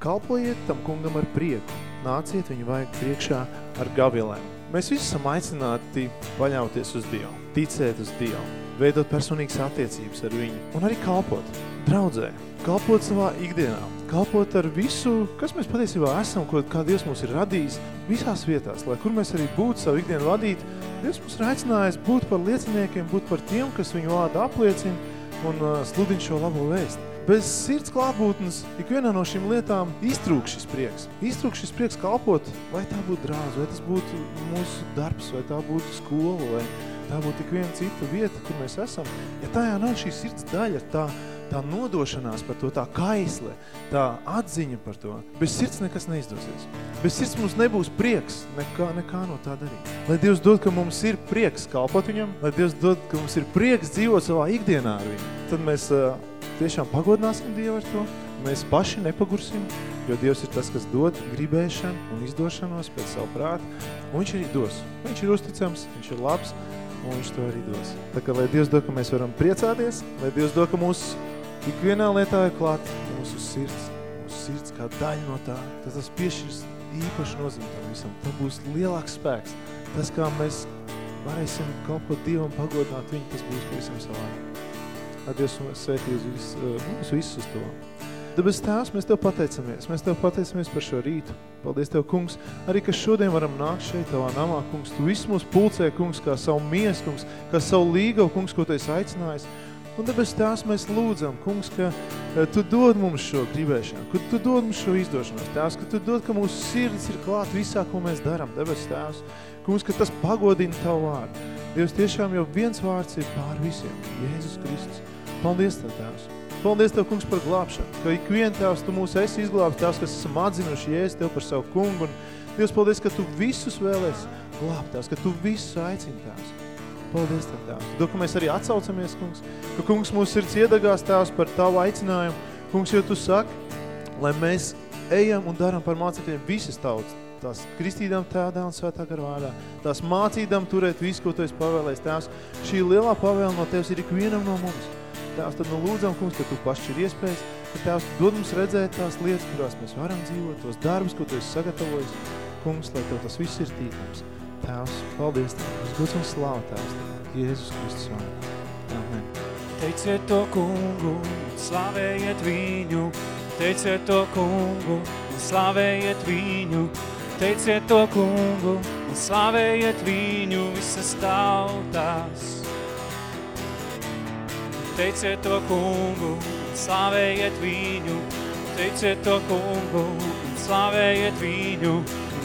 kalpojiet tam kungam ar prieku, nāciet viņu vajag priekšā ar gavilēm. Mēs visi esam aicināti paļauties uz Dievu, ticēt uz Dievu, veidot personīgas attiecības ar viņu un arī kalpot, draudzē, kalpot savā ikdienā, kalpot ar visu, kas mēs patiesībā esam, ko, kā Dievs mūs ir radījis visās vietās, lai kur mēs arī būtu savu ikdienu vadīt, Dievs mums ir aicinājis būt par lieciniekiem, būt par tiem, kas viņu vārdu apliecina un uh, sludina šo labo vēstu. Bez sirds klātbūtnes ikvienā no šīm lietām iztrūk šis prieks. Iztrūk šis prieks kalpot, vai tā būtu drāz, vai tas būtu mūsu darbs, vai tā būtu skola, vai tā būtu tik viena cita vieta, kur mēs esam. Ja tajā nav šī sirds daļa, tā, tā nodošanās par to, tā kaisle, tā atziņa par to, bez sirds nekas neizdosies. Bez sirds mums nebūs prieks nekā, nekā no tā darīt. Lai Dievs dod, ka mums ir prieks kalpot viņam, lai Dievs dod, ka mums ir prieks dzīvot savā ikdienā ar viņu. Tad mēs uh, tiešām pagodināsim Dievu ar to. Mēs paši nepagursim, jo Dievs ir tas, kas dod gribēšanu un izdošanos pēc savu prātu, un viņš arī dos. Viņš ir uzticams, viņš ir labs, un viņš to arī dos. Tā kā, lai Dievs dod, ka mēs varam priecāties, lai Dievs dod, ka mūsu ikvienā lietā ir klāt mūsu sirds, mūsu sirds kā daļa no tā, tad tas piešķirs īpaši nozīme tam visam. Tam būs lielāks spēks. Tas, kā mēs varēsim kalpot Dievam, pagodināt viņu, tas būs pavisam savādāk. Lai Dievs svētī uz vis, mums visus uz to. Debes Tēvs, mēs Tev pateicamies. Mēs Tev pateicamies par šo rītu. Paldies Tev, kungs, arī, ka šodien varam nākt šeit Tavā namā, kungs. Tu visu mūs pulcē, kungs, kā savu mies, kungs, kā savu līgavu, kungs, ko Tu esi aicinājis. Un debes Tēvs, mēs lūdzam, kungs, ka Tu dod mums šo gribēšanu, ka Tu dod mums šo izdošanos, Tēvs, ka Tu dod, ka mūsu sirds ir klāt visā, ko mēs daram, debes Tēvs. Kungs, ka tas pagodina Tavu vārdu. Dievs, tiešām jau viens vārds ir pār visiem, Jēzus Kristus. Paldies Tev, Tēvs! Paldies Tev, kungs, par glābšanu, ka ikvien Tēvs, Tu mūs esi izglābs, Tēvs, kas esam atzinuši Jēzus Tev par savu kungu, un Dievs, paldies, ka Tu visus vēlies glābt, Tēvs, ka Tu visus aicini, Tēvs. Paldies Tev, Tēvs! Do, ka mēs arī atsaucamies, kungs, ka kungs mūsu sirds iedagās, Tēvs, par Tavu aicinājumu. Kungs, jo Tu saki, lai mēs ejam un daram par mācekļiem visas tautas, tās kristīdām tēdā un svētā gar vārdā, tās mācīdām turēt visu, ko Tu esi pavēlējis, Tēvs. Šī lielā pavēle no Tevs ir ikvienam no mums. Tēvs, tad nu lūdzam, kungs, ka Tu pašķir iespējas, ka Tēvs dod mums redzēt tās lietas, kurās mēs varam dzīvot, tos darbus, ko Tu esi sagatavojis. Kungs, lai Tev tas viss ir tīkams. Tēvs, paldies Tev. Mēs gods un slāvu Tēvs. Jēzus Kristus vārdā. Amen. Teiciet to kungu, slavējiet viņu, teiciet to kungu, slavējiet viņu, teiciet to kungu, un slavējiet viņu visas tautās. Teiciet to kungu, un slavējiet viņu, teiciet to kungu, un slavējiet viņu,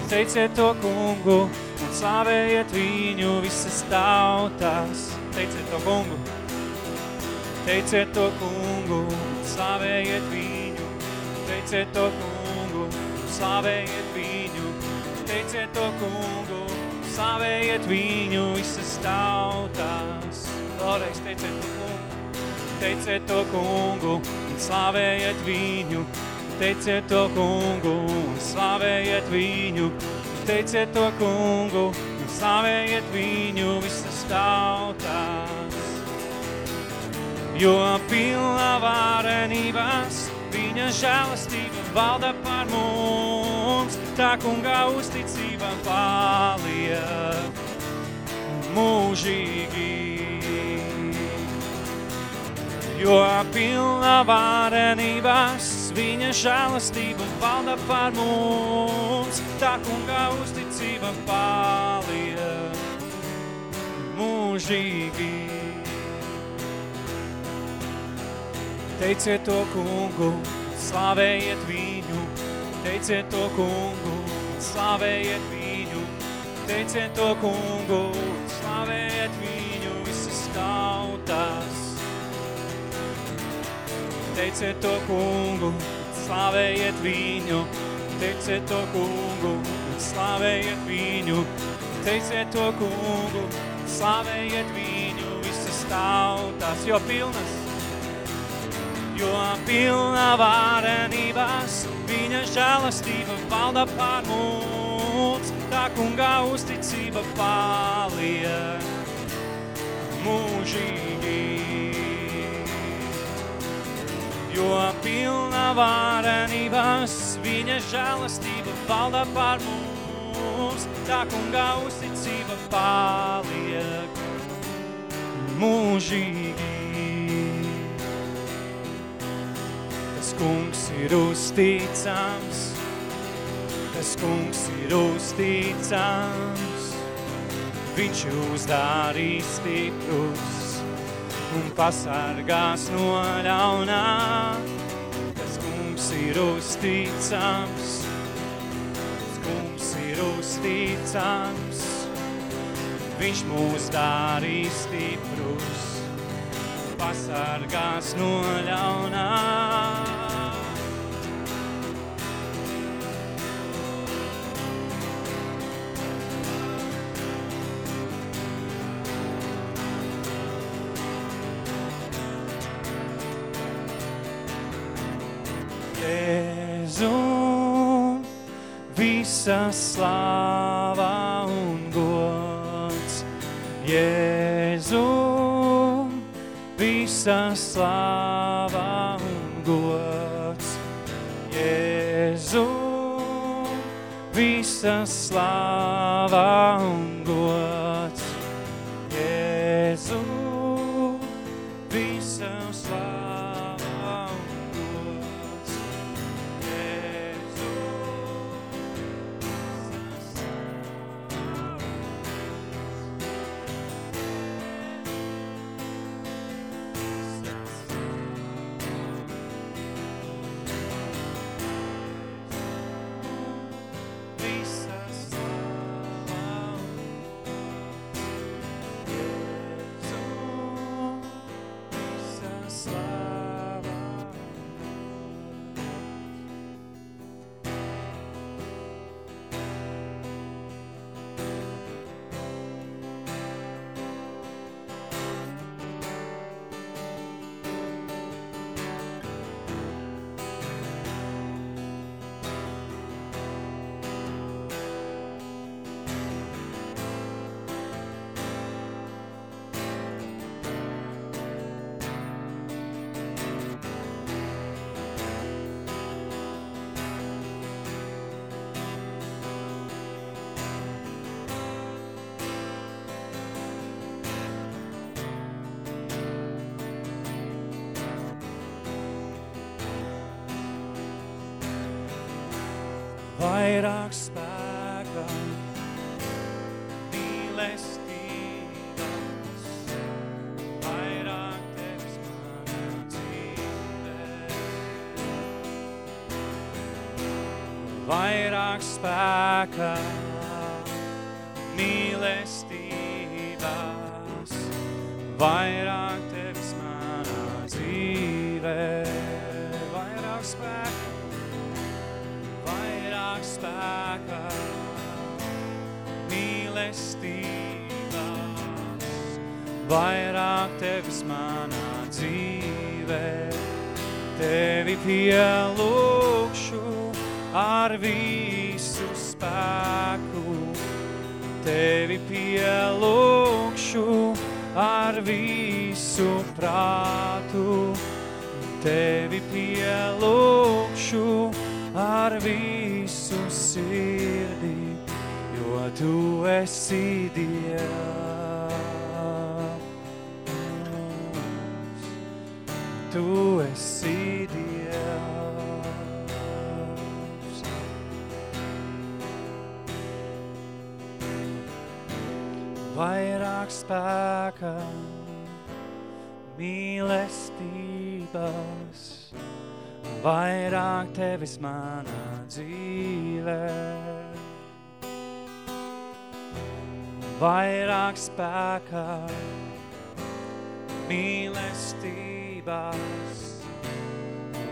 teiciet to kungu, un slavējiet viņu visas tautās. Teiciet to kungu, teiciet to kungu, un slavējiet viņu, teiciet to kungu, un slavējiet viņu, teiciet to kungu, slavējiet viņu visas tautās. Vēlreiz teiciet to kungu teiciet to kungu un slavējiet viņu. Teiciet to kungu un slavējiet viņu. Teiciet to kungu un slavējiet viņu visas tautās. Jo pilna varenībās viņa žēlastība valda par mums, tā kunga uzticība paliek mūžīgi jo pilna varenībās viņa žēlastība valda par mums, tā kunga uzticība paliek mūžīgi. Teiciet to kungu, slavējiet viņu, teiciet to kungu, slavējiet viņu, teiciet to kungu, slavējiet viņu visas tautās. Teiciet to kungu, slavējiet viņu, teiciet to kungu, slavējiet viņu, teiciet to kungu, slavējiet viņu visas tautās, jo pilnas, jo pilna varenībās viņa žēlastība valda pār mums, tā kunga uzticība paliek. Mūžīgi jo pilna varenības viņa žēlastība valda par mums, tā kungā uzticība paliek mūžīgi. Tas kungs ir uzticams, tas kungs ir uzticams, viņš jūs darīs stiprus un pasargās no ļaunā. Tas kungs ir uzticams, tas kungs ir uzticams, viņš mūs darīs stiprus, pasargās no ļaunā. Visa slāva un gods. Jēzu, visa slāva un gods. Jēzu, visa slāva vairāk spēka, mīlestības, vairāk tevis manā dzīvē. Vairāk spēka, pielūkšu ar visu spēku, tevi pielūkšu ar visu prātu, tevi pielūkšu ar visu sirdi, jo tu esi Dievs. Vairāk tevis manā dzīvē. Vairāk spēka, mīlestības,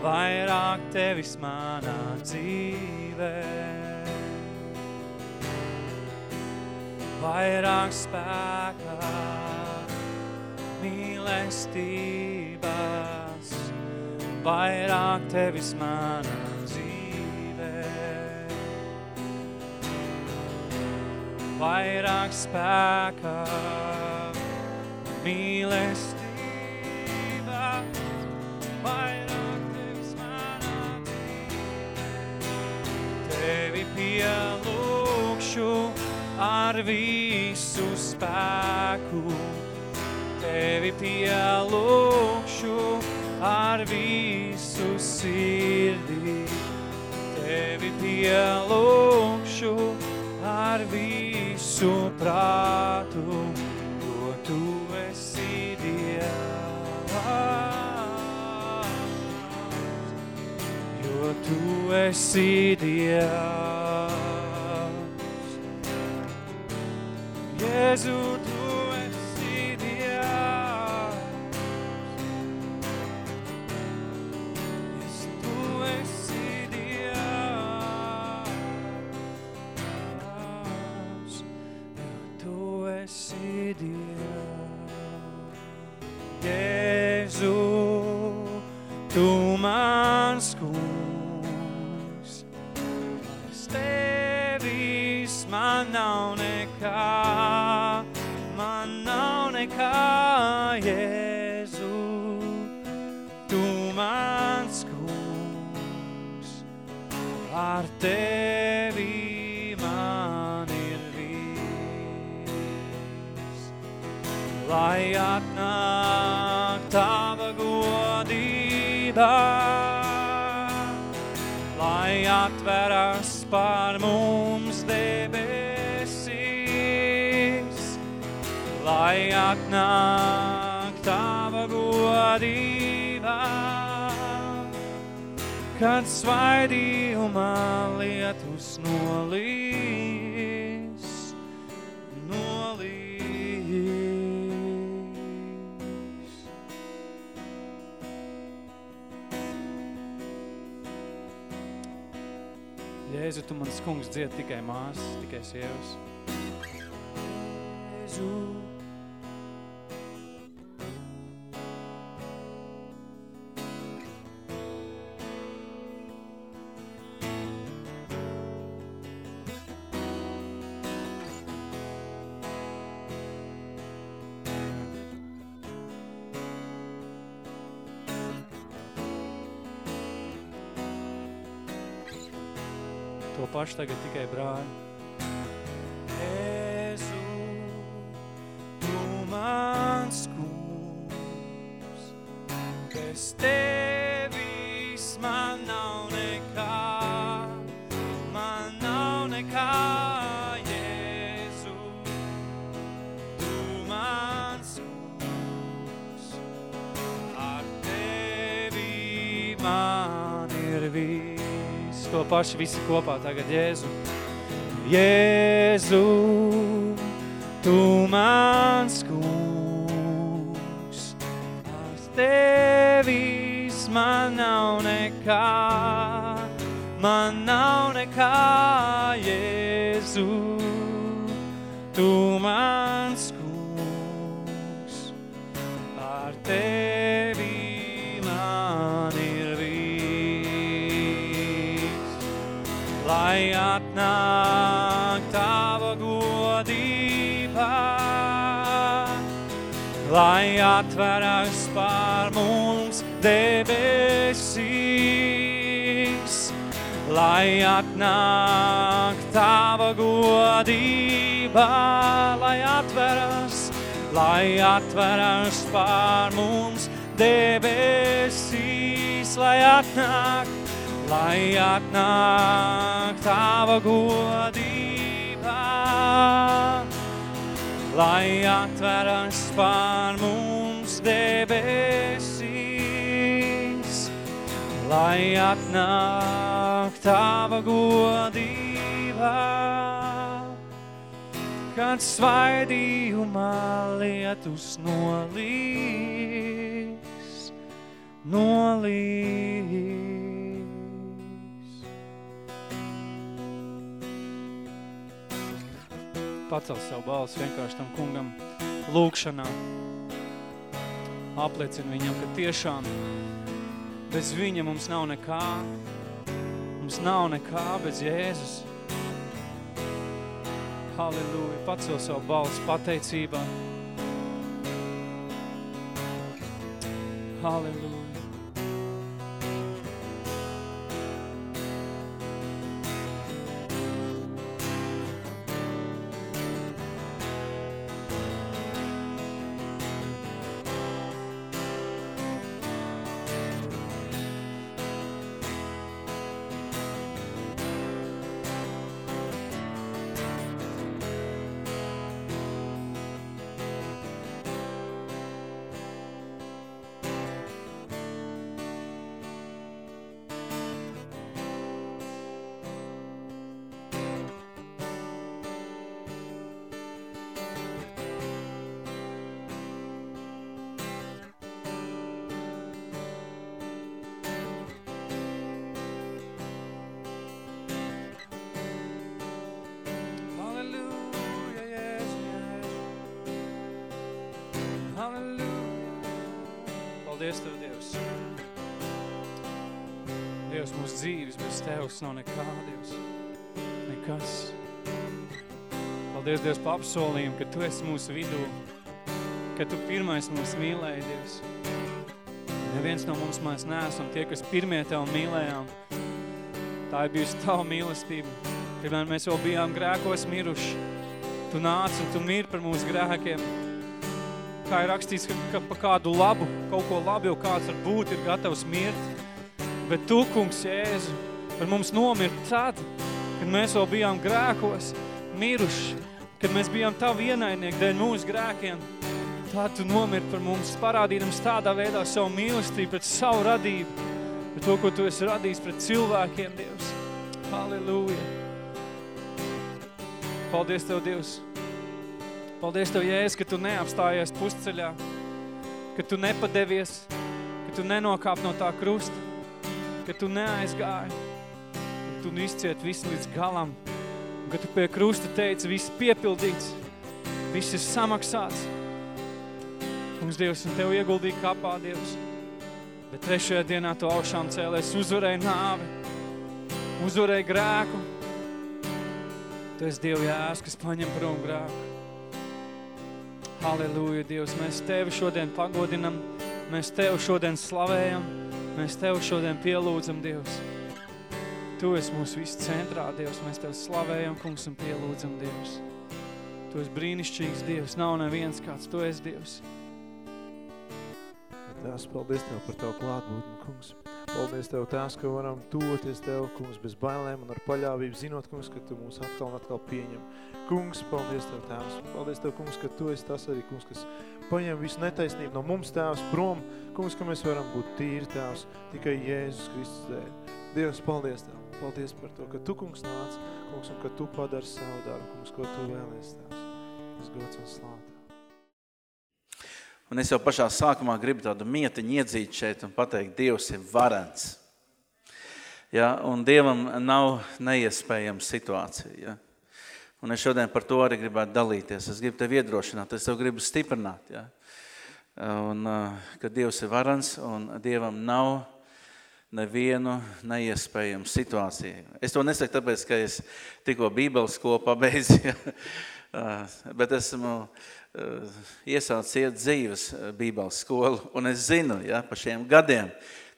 vairāk tevis manā dzīvē. Vairāk spēka, mīlestības, vairāk tevis manā dzīvē. Vairāk spēkā, mīlestībā, vairāk tevis manā dzīvē. Tevi pielūkšu ar visu spēku, Tevi pielūkšu ar visu sirdi. Tevi pielūkšu ar visu prātu, jo Tu esi Dievs. Jo Tu esi Dievs. Jēzu, svaidījumā lietus nolīs, nolīs. Jēzu, tu mans kungs dzied tikai māsas, tikai sievas. Jēzu. To pašu tagad tikai brāļi. Paši visi kopā tagad, Jēzu. Jēzu, tu mans kungs, ar tevis man nav nekā, man nav nekā, Jēzu, tu lai atveras pār mums debesīs, lai atnāk tava godība, lai atveras, lai atveras pār mums debesīs, lai atnāk, lai atnāk tava godība, lai atveras pār mums debesīs, lai atnāk tava godība, kad svaidījumā lietus nolīs, nolīs. Pacel savu balsu vienkārši tam kungam lūkšanā. Apliecina viņam, ka tiešām bez viņa mums nav nekā. Mums nav nekā bez Jēzus. Halleluja. Pacel savu balsu pateicībā. Halleluja. Tevs nav nekā, Dievs. Nekas. Paldies, Dievs, pa apsolījumu, ka Tu esi mūsu vidū, ka Tu pirmais mūs mīlēji, Dievs. Neviens no mums mēs neesam tie, kas pirmie Tev mīlējām. Tā ir bijusi Tava mīlestība. Pirmēr mēs vēl bijām grēkos miruši. Tu nāc un Tu mīri par mūsu grēkiem. Kā ir rakstīts, ka, ka pa kādu labu, kaut ko labu jau kāds var būt, ir gatavs mirt. Bet Tu, kungs, Jēzu, par mums nomirt tad, kad mēs vēl bijām grēkos, miruši, kad mēs bijām Tavi ienaidnieki dēļ mūsu grēkiem. Tad Tu nomirt par mums, parādīdams tādā veidā savu mīlestību pret savu radību, pret to, ko Tu esi radījis pret cilvēkiem, Dievs. Halleluja! Paldies Tev, Dievs! Paldies Tev, Jēzus, ka Tu neapstājies pusceļā, ka Tu nepadevies, ka Tu nenokāp no tā krusta, ka Tu neaizgāji, ka Tu izciet visu līdz galam, un ka Tu pie krusta teici, viss piepildīts, viss ir samaksāts. Kungs, Dievs, un Tev ieguldīja kapā, Dievs, bet trešajā dienā Tu augšām cēlēs, uzvarēja nāvi, uzvarēja grēku. Tu esi Dievu jās, kas paņem prom grēku. Halleluja, Dievs, mēs Tevi šodien pagodinam, mēs Tevi šodien slavējam, mēs Tevi šodien pielūdzam, Dievs. Tu esi mūsu visu centrā, Dievs, mēs Tevi slavējam, kungs, un pielūdzam, Dievs. Tu esi brīnišķīgs, Dievs, nav neviens kāds, Tu esi Dievs. Tās, paldies Tev par Tavu klātbūtni, kungs. Paldies Tev tās, ka varam tuvoties Tev, kungs, bez bailēm un ar paļāvību, zinot, kungs, ka Tu mūs atkal un atkal pieņem. Kungs, paldies Tev tēvs. Paldies Tev, kungs, ka Tu esi tas arī, kungs, kas paņem visu netaisnību no mums tēvs prom. Kungs, ka mēs varam būt tīri tēvs tikai Jēzus Kristus dēļ. Dievs, paldies Tev. Paldies par to, ka Tu, kungs, nāc, kungs, un ka Tu padari savu darbu, kungs, ko Tu vēlies tēvs. Tas gods un slāta. Un es jau pašā sākumā gribu tādu mietiņu iedzīt šeit un pateikt, Dievs ir varens. Ja, un Dievam nav neiespējama situācija. Ja. Un es šodien par to arī gribētu dalīties. Es gribu tevi iedrošināt, es tev gribu stiprināt. Ja. Un, ka Dievs ir varens un Dievam nav nevienu neiespējamu situāciju. Es to nesaku tāpēc, ka es tikko bībeles skolu pabeidzu, bet esmu Eh, iesāc iet dzīves bībeles skolu, un es zinu, ja, pa šiem gadiem,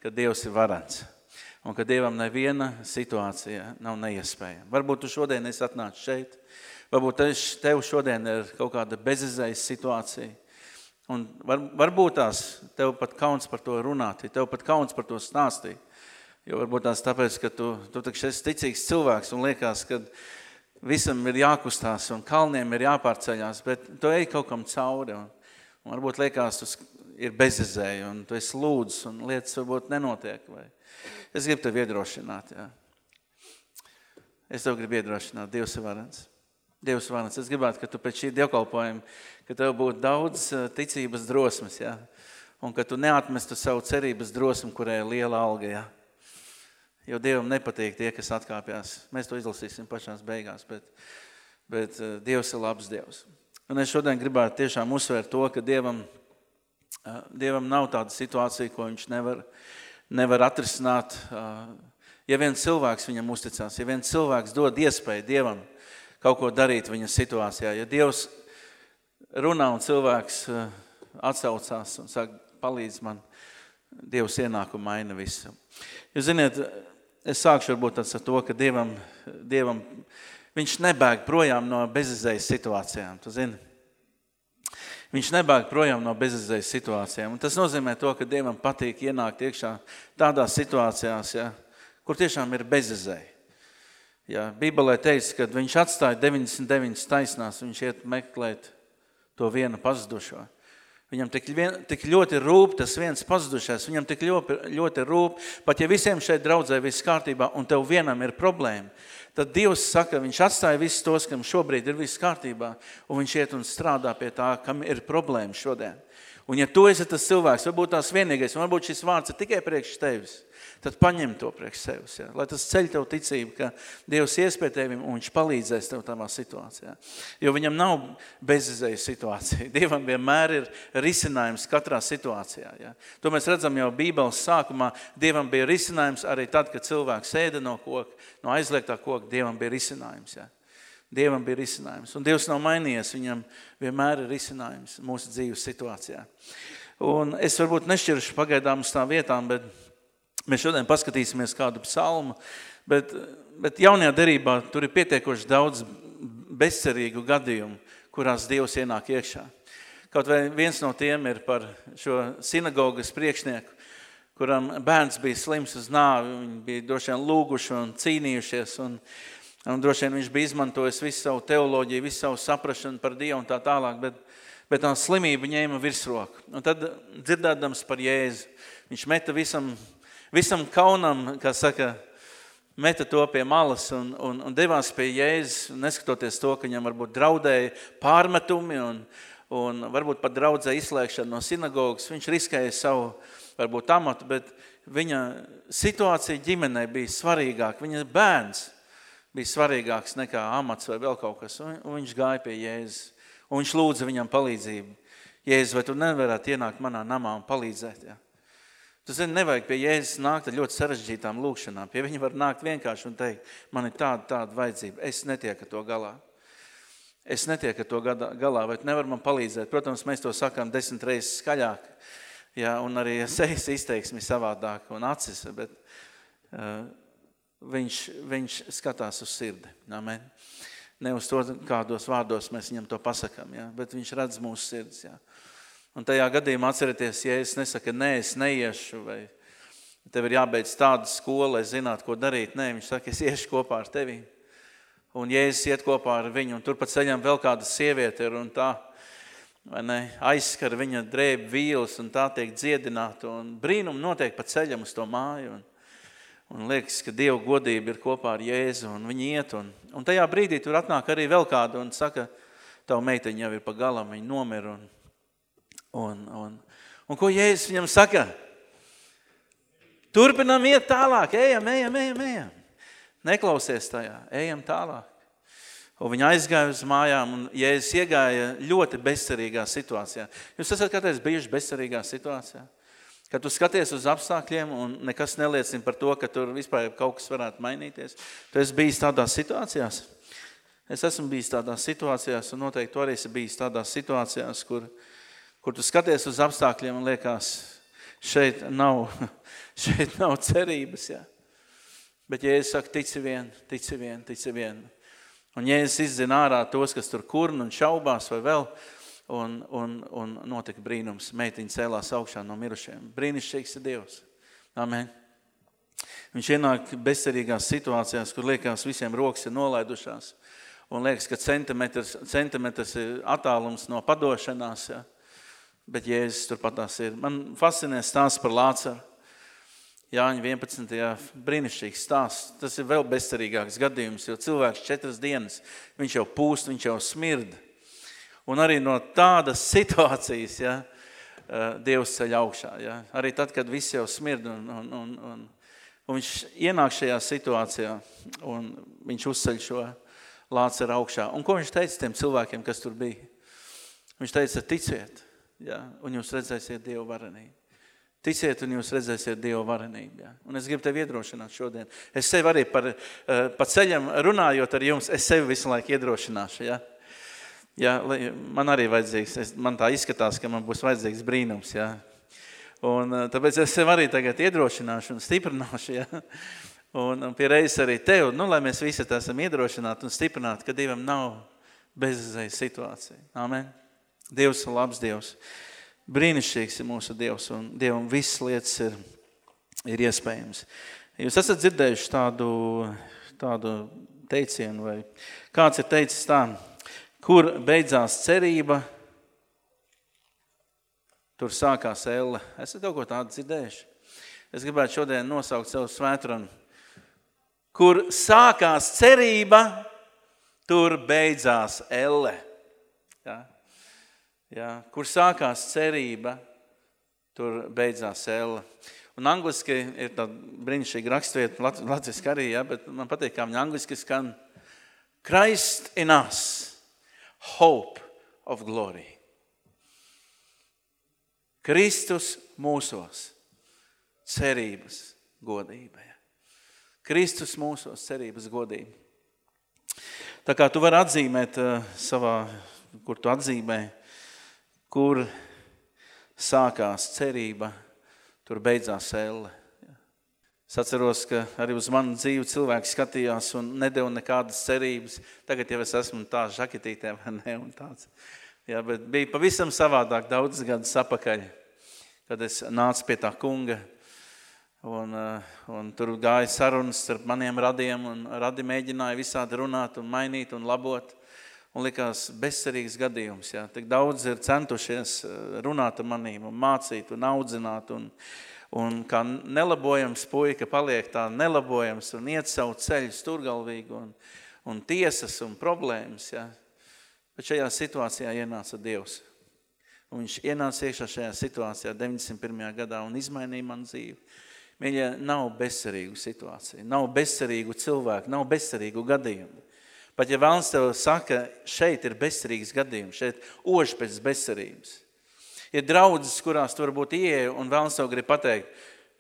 ka Dievs ir varants, un ka Dievam neviena situācija nav neiespējama. Varbūt tu šodien esi atnācis šeit, varbūt tev šodien ir kaut kāda bezizējas situācija, un var, varbūt tās tev pat kauns par to runāt, tev pat kauns par to stāstīt, jo varbūt tās tāpēc, ka tu, tu taču esi ticīgs cilvēks un liekas, ka visam ir jākustās un kalniem ir jāpārceļās, bet tu ej kaut kam cauri un, un varbūt liekas, tu ir bezizēja un tu esi lūdz un lietas varbūt nenotiek. Vai. Es gribu tev iedrošināt, jā. Es tev gribu iedrošināt, Dievs ir varens. Dievs varens. Es gribētu, ka tu pēc šī dievkalpojuma, ka tev būtu daudz eh, ticības drosmes, jā. Un ka tu neatmestu savu cerības drosmi, kurai ir liela alga, jā. Jo Dievam nepatīk tie, kas atkāpjās. Mēs to izlasīsim pašās beigās, bet, bet eh, Dievs ir labs Dievs. Un es šodien gribētu tiešām uzsvērt to, ka Dievam, eh, Dievam nav tāda situācija, ko viņš nevar, nevar atrisināt. Eh, ja viens cilvēks viņam uzticās, ja viens cilvēks dod iespēju Dievam kaut ko darīt viņa situācijā, ja Dievs runā un cilvēks atsaucās un saka, palīdz man, Dievs ienāk un maina visu. Jūs ziniet, Es sākšu varbūt ar to, ka Dievam, Dievam viņš nebēg projām no bezizējas situācijām, tu zini? Viņš nebēg projām no bezizējas situācijām. Un tas nozīmē to, ka Dievam patīk ienākt iekšā tādās situācijās, ja, kur tiešām ir bezizēja. Ja, Bībelē teica, ka viņš atstāja 99 taisnās, viņš iet meklēt to vienu pazudušo. Viņam tik, vien, tik ļoti rūp tas viens pazudušais, viņam tik ļoti, ļoti rūp, pat ja visiem šeit draudzē viss kārtībā un tev vienam ir problēma, tad Dievs saka, viņš atstāja visus tos, kam šobrīd ir viss kārtībā, un viņš iet un strādā pie tā, kam ir problēma šodien. Un ja tu esi tas cilvēks, varbūt tās vienīgais, un varbūt šis vārds ir tikai priekš tevis, tad paņem to priekš sevis, ja? lai tas ceļ tev ticību, ka Dievs iespēj tevim un viņš palīdzēs tev tavā situācijā. Jo viņam nav bezizēja situācija. Dievam vienmēr ir risinājums katrā situācijā. Ja? To mēs redzam jau Bībeles sākumā. Dievam bija risinājums arī tad, kad cilvēks ēda no koka, no aizliegtā koka, Dievam bija risinājums. Ja? Dievam bija risinājums. Un Dievs nav mainījies, viņam vienmēr ir risinājums mūsu dzīves situācijā. Un es varbūt nešķiršu pagaidām uz tām vietām, bet mēs šodien paskatīsimies kādu psalmu, bet, bet jaunajā derībā tur ir pietiekoši daudz bezcerīgu gadījumu, kurās Dievs ienāk iekšā. Kaut vai viens no tiem ir par šo sinagogas priekšnieku, kuram bērns bija slims uz nāvi, viņi bija droši vien lūguši un cīnījušies, un, un droši vien viņš bija izmantojis visu savu teoloģiju, visu savu saprašanu par Dievu un tā tālāk, bet, bet tā slimība ņēma virsroku. Un tad dzirdēdams par Jēzu, viņš meta visam, visam kaunam, kā saka, meta to pie malas un, un, un devās pie Jēzus, neskatoties to, ka viņam varbūt draudēja pārmetumi un, un varbūt pat draudzē izslēgšana no sinagogas, viņš riskēja savu varbūt amatu, bet viņa situācija ģimenē bija svarīgāka, viņa bērns bija svarīgāks nekā amats vai vēl kaut kas, un, un viņš gāja pie Jēzus, un viņš lūdza viņam palīdzību. Jēzus, vai tu nevarētu ienākt manā namā un palīdzēt? Ja? Tu zini, nevajag pie Jēzus nākt ar ļoti sarežģītām lūkšanām. Pie viņa var nākt vienkārši un teikt, man ir tāda, tāda vajadzība, es netieku ar to galā. Es netieku ar to galā, vai tu nevar man palīdzēt? Protams, mēs to sakām desmit reizes skaļāk, ja, un arī sejas izteiksmi savādāk un acis, bet uh, viņš, viņš skatās uz sirdi. Amen. Ne uz to, kādos vārdos mēs viņam to pasakām, ja, bet viņš redz mūsu sirds. Ja. Un tajā gadījumā atcerieties, ja es nesaku, nē, es neiešu, vai tev ir jābeidz tāda skola, lai zinātu, ko darīt. Nē, viņš saka, es iešu kopā ar tevi. Un Jēzus iet kopā ar viņu, un tur pa ceļam vēl kāda sieviete ir, un tā, vai ne, aizskar viņa drēb vīles, un tā tiek dziedināta, un brīnum notiek pa ceļam uz to māju, un, un liekas, ka Dieva godība ir kopā ar Jēzu, un viņi iet, un, un tajā brīdī tur atnāk arī vēl kāda, un saka, tavu meiteņu jau ir pa galam, viņa nomir, un, un, un, un ko Jēzus viņam saka? Turpinām iet tālāk, ejam, ejam, ejam, ejam. Neklausies tajā, ejam tālāk. Un viņa aizgāja uz mājām, un Jēzus iegāja ļoti bezcerīgā situācijā. Jūs esat kādreiz bijuši bezcerīgā situācijā? Kad tu skaties uz apstākļiem un nekas neliecina par to, ka tur vispār kaut kas varētu mainīties, tu esi bijis tādās situācijās? Es esmu bijis tādās situācijās, un noteikti tu arī esi bijis tādās situācijās, kur, kur tu skaties uz apstākļiem un liekas, šeit nav, šeit nav cerības, ja? Bet Jēzus saka, tici vien, tici vien, tici vien. Un Jēzus izzina ārā tos, kas tur kurn un šaubās vai vēl, un, un, un notika brīnums. Meitiņa cēlās augšā no mirušiem. Brīnišķīgs ir Dievs. Amen. Viņš ienāk bezcerīgās situācijās, kur liekas visiem rokas ir nolaidušās. Un liekas, ka centimetrs, centimetrs ir attālums no padošanās. Ja? Bet Jēzus turpatās ir. Man fascinē stāsts par Lācaru. Jāņa 11. brīnišķīgs stāsts. Tas ir vēl bezcerīgāks gadījums, jo cilvēks četras dienas, viņš jau pūst, viņš jau smird. Un arī no tādas situācijas, ja, Dievs ceļ augšā. Ja. Arī tad, kad viss jau smird un, un, un, un, un viņš ienāk šajā situācijā un viņš uzceļ šo lāceru augšā. Un ko viņš teica tiem cilvēkiem, kas tur bija? Viņš teica, ticiet, ja, un jūs redzēsiet Dievu varenību. Ticiet, un jūs redzēsiet Dievu varenību. Ja? Un es gribu tevi iedrošināt šodien. Es sevi arī par, eh, pa ceļam runājot ar jums, es sevi visu laiku iedrošināšu. Ja? Ja, man arī vajadzīgs, es, man tā izskatās, ka man būs vajadzīgs brīnums. Ja? Un, eh, tāpēc es sev arī tagad iedrošināšu un stiprināšu. Ja? Un, un pie reizes arī tev, nu, lai mēs visi esam iedrošināti un stiprināti, ka Dievam nav bezizējas situācija. Amen. Dievs ir labs Dievs. Brīnišķīgs ir mūsu Dievs, un Dievam visas lietas ir, ir iespējams. Jūs esat dzirdējuši tādu, tādu teicienu, vai kāds ir teicis tā, kur beidzās cerība, tur sākās elle. Esat kaut ko tādu dzirdējuši? Es gribētu šodien nosaukt savu svētrunu. Kur sākās cerība, tur beidzās elle. Ja? Ja, kur sākās cerība, tur beidzās ella. Un angliski ir tāda brīnišķīga rakstvieta, latviski arī, ja, bet man patīk, kā viņa angliski skan. Christ in us, hope of glory. Kristus mūsos, cerības godība. Ja. Kristus mūsos, cerības godība. Tā kā tu vari atzīmēt uh, savā, kur tu atzīmē, kur sākās cerība, tur beidzās elle. Es atceros, ka arī uz manu dzīvi cilvēki skatījās un nedeva nekādas cerības. Tagad jau es esmu tā žaketītē vai ne un tāds. Jā, bet bija pavisam savādāk daudz gadus apakaļ, kad es nācu pie tā kunga un, eh, un tur gāja sarunas starp maniem radiem un radi mēģināja visādi runāt un mainīt un labot un likās bezcerīgs gadījums. Jā. Tik daudz ir centušies eh, runāt ar manīm un mācīt un audzināt un, un kā nelabojams puika paliek tā nelabojams un iet savu ceļu sturgalvīgi un, un tiesas un problēmas. Jā. Bet šajā situācijā ienāca Dievs. Un viņš ienāca iekšā šajā situācijā 91. gadā un izmainīja man dzīvi. Mīļie, nav bezcerīgu situāciju, nav bezcerīgu cilvēku, nav bezcerīgu gadījumu. Pat ja vēlns tev saka, šeit ir bezcerīgs gadījums, šeit ož pēc bezcerības. Ir draudzes, kurās tu varbūt ieeja un vēlns tev grib pateikt,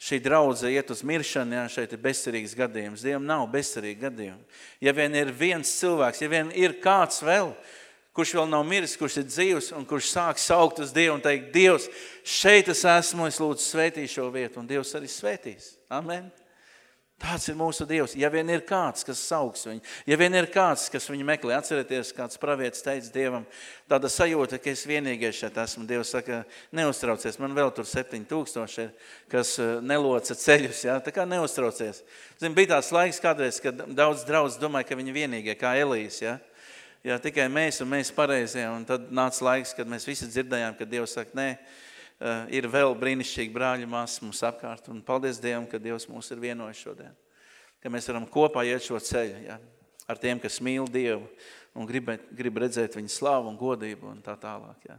šī draudze iet uz miršanu, jā, šeit ir bezcerīgs gadījums. Dievam nav bezcerīgi gadījumi. Ja vien ir viens cilvēks, ja vien ir kāds vēl, kurš vēl nav miris, kurš ir dzīvs un kurš sāk saukt uz Dievu un teikt, Dievs, šeit es esmu, es lūdzu svētī šo vietu, un Dievs arī svētīs. Amen. Tāds ir mūsu Dievs. Ja vien ir kāds, kas sauks viņu, ja vien ir kāds, kas viņu meklē, atcerieties, kāds pravietis teica Dievam, tāda sajūta, ka es vienīgais šeit esmu. Dievs saka, neuztraucies, man vēl tur 7000 ir, kas eh, neloca ceļus, jā, tā kā neuztraucies. Zin, bija tāds laiks kādreiz, kad daudz draudz domāja, ka viņi vienīgie, kā Elijas, jā. Jā, tikai mēs un mēs pareizie, un tad nāca laiks, kad mēs visi dzirdējām, ka Dievs saka, nē, ir vēl brīnišķīgi brāļi māsas mums apkārt. Un paldies Dievam, ka Dievs mūs ir vienojis šodien. Ka mēs varam kopā iet šo ceļu ja, ar tiem, kas mīl Dievu un grib, grib redzēt viņa slavu un godību un tā tālāk. Ja.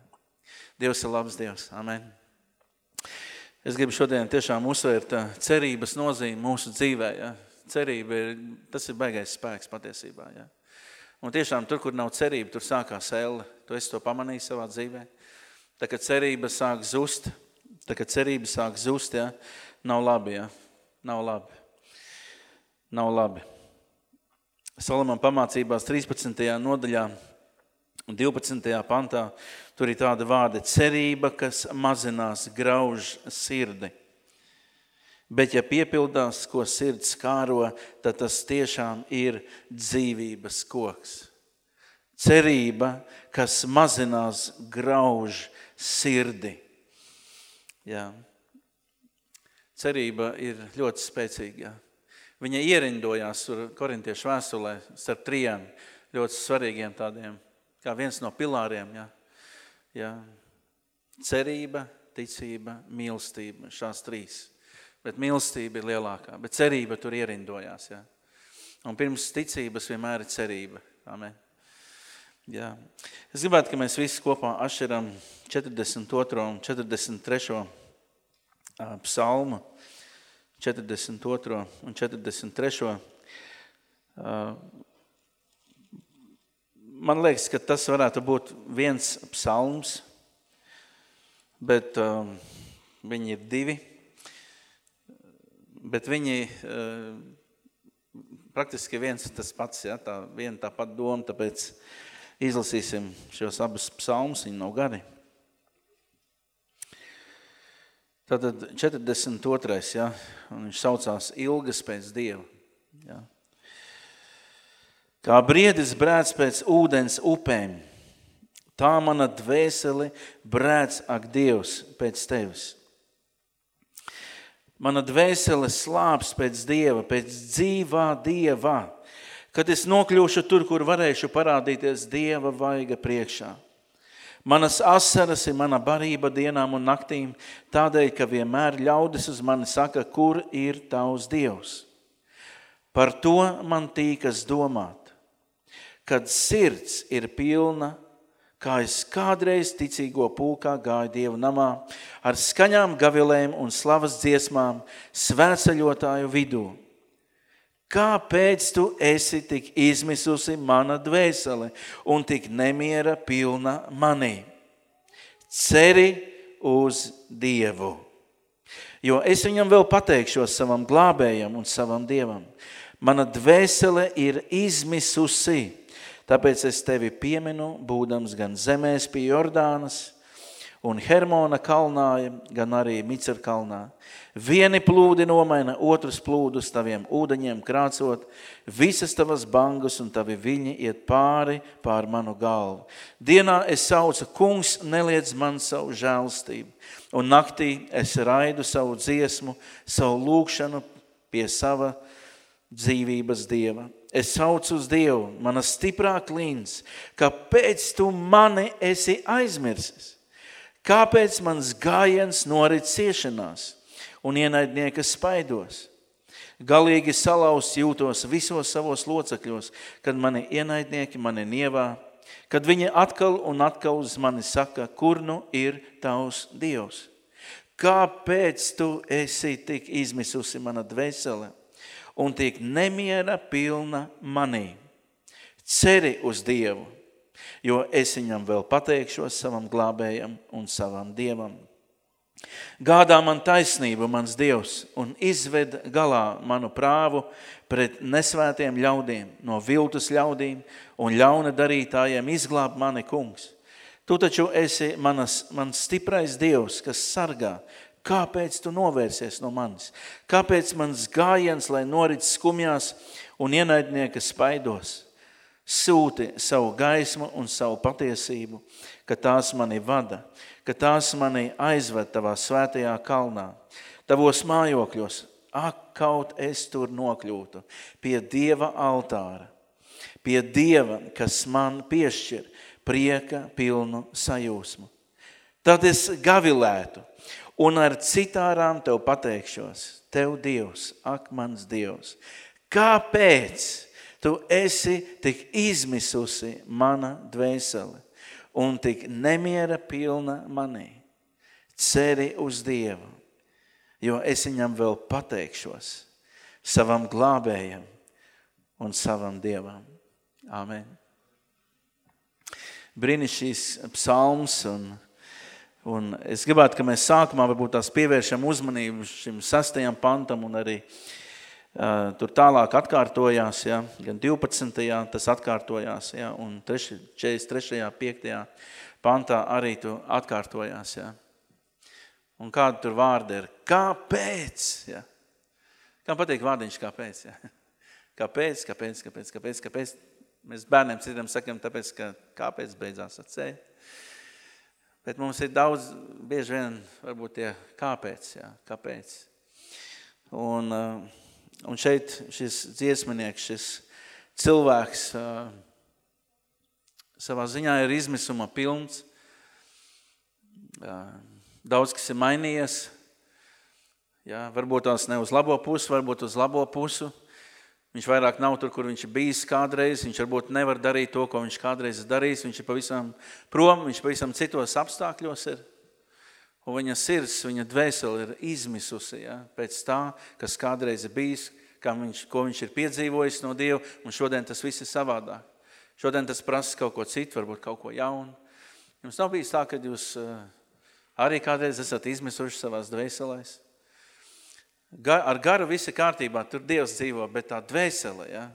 Dievs ir labs Dievs. Amen. Es gribu šodien tiešām uzsvērt eh, cerības nozīmi mūsu dzīvē. Ja. Cerība ir, tas ir baigais spēks patiesībā. Ja. Un tiešām tur, kur nav cerība, tur sākās elle. Tu esi to pamanījis savā dzīvē. Tā kā cerība sāk zust, tā kā cerība sāk zust, ja, nav labi, ja, nav labi. Nav labi. Salamam pamācībās 13. nodaļā un 12. pantā tur ir tāda vārda cerība, kas mazinās grauž sirdi. Bet ja piepildās, ko sirds kāro, tad tas tiešām ir dzīvības koks. Cerība, kas mazinās grauž sirdi. Jā. Cerība ir ļoti spēcīga. Viņa ierindojās korintiešu vēstulē starp trijām ļoti svarīgiem tādiem, kā viens no pilāriem. Jā. Jā. Cerība, ticība, mīlestība, šās trīs. Bet mīlestība ir lielākā, bet cerība tur ierindojās. Jā. Un pirms ticības vienmēr ir cerība. Amen. Jā. Es gribētu, ka mēs visi kopā atšķiram 42. un 43. psalmu, 42. un 43. Man liekas, ka tas varētu būt viens psalms, bet viņi ir divi. Bet viņi uh, praktiski viens tas pats, ja, tā, viena tā pat doma, tāpēc Izlasīsim šos abus psalmus, viņi nav gari. Tātad 42. Ja, un viņš saucās ilgas pēc Dieva. Ja. Kā briedis brēc pēc ūdens upēm, tā mana dvēseli brēc ak Dievs pēc tevis. Mana dvēsele slāps pēc Dieva, pēc dzīvā Dieva kad es nokļūšu tur, kur varēšu parādīties Dieva vaiga priekšā. Manas asaras ir mana barība dienām un naktīm, tādēļ, ka vienmēr ļaudis uz mani saka, kur ir tavs Dievs. Par to man tīkas domāt, kad sirds ir pilna kā es kādreiz ticīgo pulkā gāju Dievu namā ar skaņām gavilēm un slavas dziesmām svētceļotāju vidū. Kāpēc tu esi tik izmisusi mana dvēsele un tik nemiera pilna manī? Ceri uz Dievu. Jo es viņam vēl pateikšos savam glābējam un savam Dievam. Mana dvēsele ir izmisusi Tāpēc es tevi pieminu, būdams gan zemēs pie Jordānas un Hermona kalnā, gan arī Micer kalnā. Vieni plūdi nomaina otrus plūdus taviem ūdeņiem krācot, visas tavas bangas un tavi viļņi iet pāri pār manu galvu. Dienā es saucu, kungs neliedz man savu žēlstību, un naktī es raidu savu dziesmu, savu lūkšanu pie sava dzīvības dieva. Es saucu uz Dievu, mana stiprā klīns, kāpēc tu mani esi aizmirsis? Kāpēc mans gājiens norit ciešanās un ienaidnieka spaidos? Galīgi salauz jūtos visos savos locekļos, kad mani ienaidnieki mani nievā, kad viņi atkal un atkal uz mani saka, kur nu ir tavs Dievs? Kāpēc tu esi tik izmisusi mana dvēsele? un tiek nemiera pilna manī. Ceri uz Dievu, jo es viņam vēl pateikšos savam glābējam un savam Dievam. Gādā man taisnību, mans Dievs, un izved galā manu prāvu pret nesvētiem ļaudīm, no viltus ļaudīm un ļauna darītājiem izglāb mani kungs. Tu taču esi manas, mans stiprais Dievs, kas sargā, Kāpēc tu novērsies no manis? Kāpēc mans gājiens, lai norit skumjās un ienaidnieka spaidos? Sūti savu gaismu un savu patiesību, ka tās mani vada, ka tās mani aizved tavā svētajā kalnā, tavos mājokļos. Ak, kaut es tur nokļūtu pie Dieva altāra, pie Dieva, kas man piešķir prieka pilnu sajūsmu. Tad es gavilētu un ar citārām tev pateikšos, tev Dievs, ak mans Dievs, kāpēc tu esi tik izmisusi mana dvēsele un tik nemiera pilna manī? Ceri uz Dievu, jo es viņam vēl pateikšos savam glābējam un savam Dievam. Amen. Brīnišķīgs psalms un Un es gribētu, ka mēs sākumā varbūt tās pievēršam uzmanību šim sastajam pantam un arī uh, tur tālāk atkārtojās, ja, gan 12. tas atkārtojās, ja, un 3, 43. 5. pantā arī tu atkārtojās. Ja. Un kādi tur vārdi ir? Kāpēc? Ja. Kā patīk vārdiņš kāpēc? Ja. Kāpēc, kāpēc, kāpēc, kāpēc, kāpēc? Mēs bērniem citiem sakam, tāpēc, ka kāpēc beidzās ar ceļu. Bet mums ir daudz, bieži vien, varbūt tie kāpēc, jā, kāpēc. Un, uh, un šeit šis dziesmanieks, šis cilvēks uh, savā ziņā ir izmisuma pilns. Uh, daudz, kas ir mainījies. Jā, varbūt tās ne uz labo pusi, varbūt uz labo pusu. Viņš vairāk nav tur, kur viņš ir bijis kādreiz. Viņš varbūt nevar darīt to, ko viņš kādreiz ir darījis. Viņš ir pavisam prom, viņš pavisam citos apstākļos ir. Un viņa sirds, viņa dvēsele ir izmisusi ja, pēc tā, kas kādreiz ir bijis, viņš, ko viņš ir piedzīvojis no Dieva, un šodien tas viss ir savādāk. Šodien tas prasa kaut ko citu, varbūt kaut ko jaunu. Jums nav bijis tā, ka jūs eh, arī kādreiz esat izmisuši savās dvēselēs? Ar garu viss ir kārtībā, tur Dievs dzīvo, bet tā dvēsele, ja,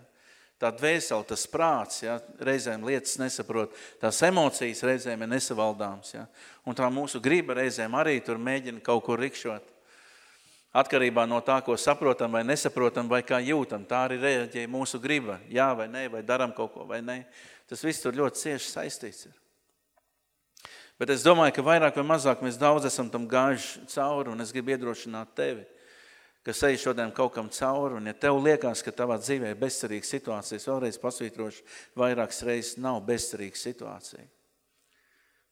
tā dvēsele, tas prāts, ja, reizēm lietas nesaprot, tās emocijas reizēm ir nesavaldāms. Ja, un tā mūsu griba reizēm arī tur mēģina kaut ko rikšot. Atkarībā no tā, ko saprotam vai nesaprotam, vai kā jūtam, tā arī reaģē mūsu griba. Jā vai nē, vai daram kaut ko vai nē. Tas viss tur ļoti cieši saistīts ir. Bet es domāju, ka vairāk vai mazāk mēs daudz esam tam gājuši cauri, un es gribu iedrošināt tevi – kas ej šodien kaut kam cauri, un ja tev liekas, ka tavā dzīvē ir bezcerīga situācija, es vēlreiz pasvītrošu, vairākas reizes nav bezcerīga situācija.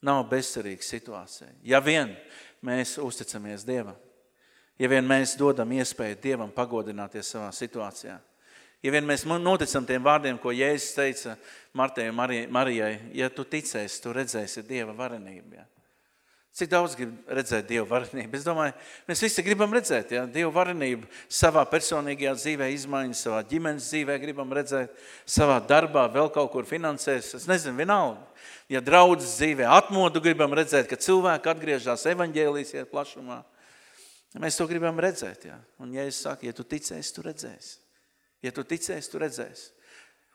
Nav bezcerīga situācija. Ja vien mēs uzticamies Dievam, ja vien mēs dodam iespēju Dievam pagodināties savā situācijā, Ja vien mēs noticam tiem vārdiem, ko Jēzus teica Martei un Marijai, ja tu ticēsi, tu redzēsi Dieva varenību. Ja? Cik daudz grib redzēt Dievu varenību? Es domāju, mēs visi gribam redzēt, ja? Dievu varenību savā personīgajā dzīvē izmaiņas, savā ģimenes dzīvē gribam redzēt, savā darbā vēl kaut kur finansēs. Es nezinu, vienalga. Ja draudzes dzīvē atmodu gribam redzēt, ka cilvēki atgriežās evaņģēlīs iet plašumā, mēs to gribam redzēt, ja? Un ja es saku, ja tu ticēsi, tu redzēsi. Ja tu ticēsi, tu redzēsi.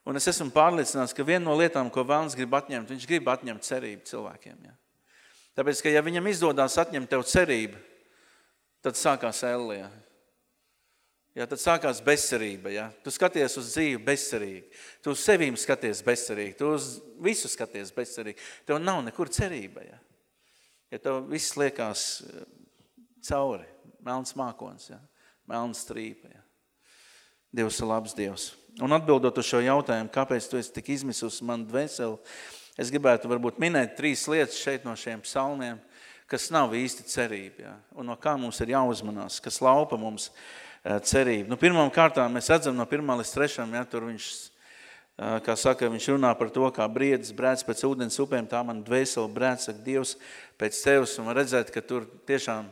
Un es esmu pārliecināts, ka viena no lietām, ko Vēlns grib atņemt, viņš grib atņemt cerību cilvēkiem, ja? Tāpēc, ka ja viņam izdodas atņemt tev cerību, tad sākās ellija. Ja, tad sākās bezcerība. Ja? Tu skaties uz dzīvi bezcerīgi. Tu uz sevīm skaties bezcerīgi. Tu uz visu skaties bezcerīgi. Tev nav nekur cerība. Ja, ja tev viss liekas eh, cauri. Melns mākons. Ja? Melns strīpa. Ja? Dievs ir labs Dievs. Un atbildot uz šo jautājumu, kāpēc tu esi tik izmisusi man dvēseli, Es gribētu varbūt minēt trīs lietas šeit no šiem psalmiem, kas nav īsti cerība, ja? un no kā mums ir jāuzmanās, kas laupa mums cerību. Nu, pirmām kārtām mēs redzam no pirmā līdz trešām, ja, tur viņš, kā saka, viņš runā par to, kā briedis brēc pēc ūdens upēm, tā man dvēseli brēc, saka Dievs pēc tevs, un redzēt, ka tur tiešām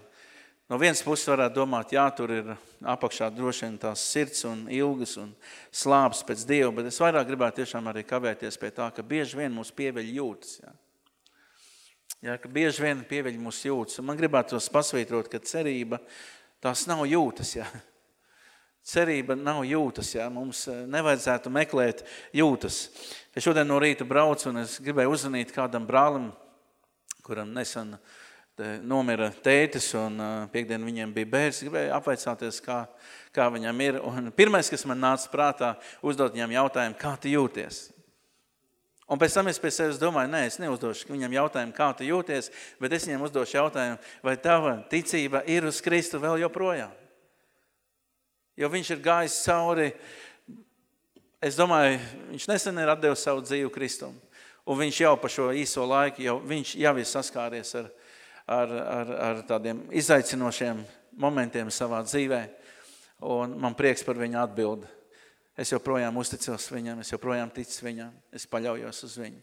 No vienas puses varētu domāt, jā, tur ir apakšā droši vien tās sirds un ilgas un slāpes pēc Dieva, bet es vairāk gribētu tiešām arī kavēties pie tā, ka bieži vien mūs pieveļ jūtas. Jā. Jā, ka bieži vien pieveļ mūs jūtas. Un man gribētu tos pasvītrot, ka cerība tās nav jūtas. Jā. Cerība nav jūtas, jā. mums eh, nevajadzētu meklēt jūtas. Es šodien no rīta braucu un es gribēju uzvanīt kādam brālim, kuram nesen uh, nomira tētis un piekdien viņiem bija bērns, gribēju apvaicāties, kā, kā viņam ir. Un pirmais, kas man nāca prātā, uzdot viņam jautājumu, kā tu jūties? Un pēc tam es pie sevis domāju, nē, es neuzdošu viņam jautājumu, kā tu jūties, bet es viņam uzdošu jautājumu, vai tava ticība ir uz Kristu vēl joprojām? Jo viņš ir gājis cauri, es domāju, viņš nesen ir atdevis savu dzīvu Kristumu. Un viņš jau pa šo īso laiku, jau, viņš jau ir saskāries ar, ar, ar, ar tādiem izaicinošiem momentiem savā dzīvē, un man prieks par viņu atbildi. Es joprojām uzticos viņam, es joprojām ticu viņam, es paļaujos uz viņu.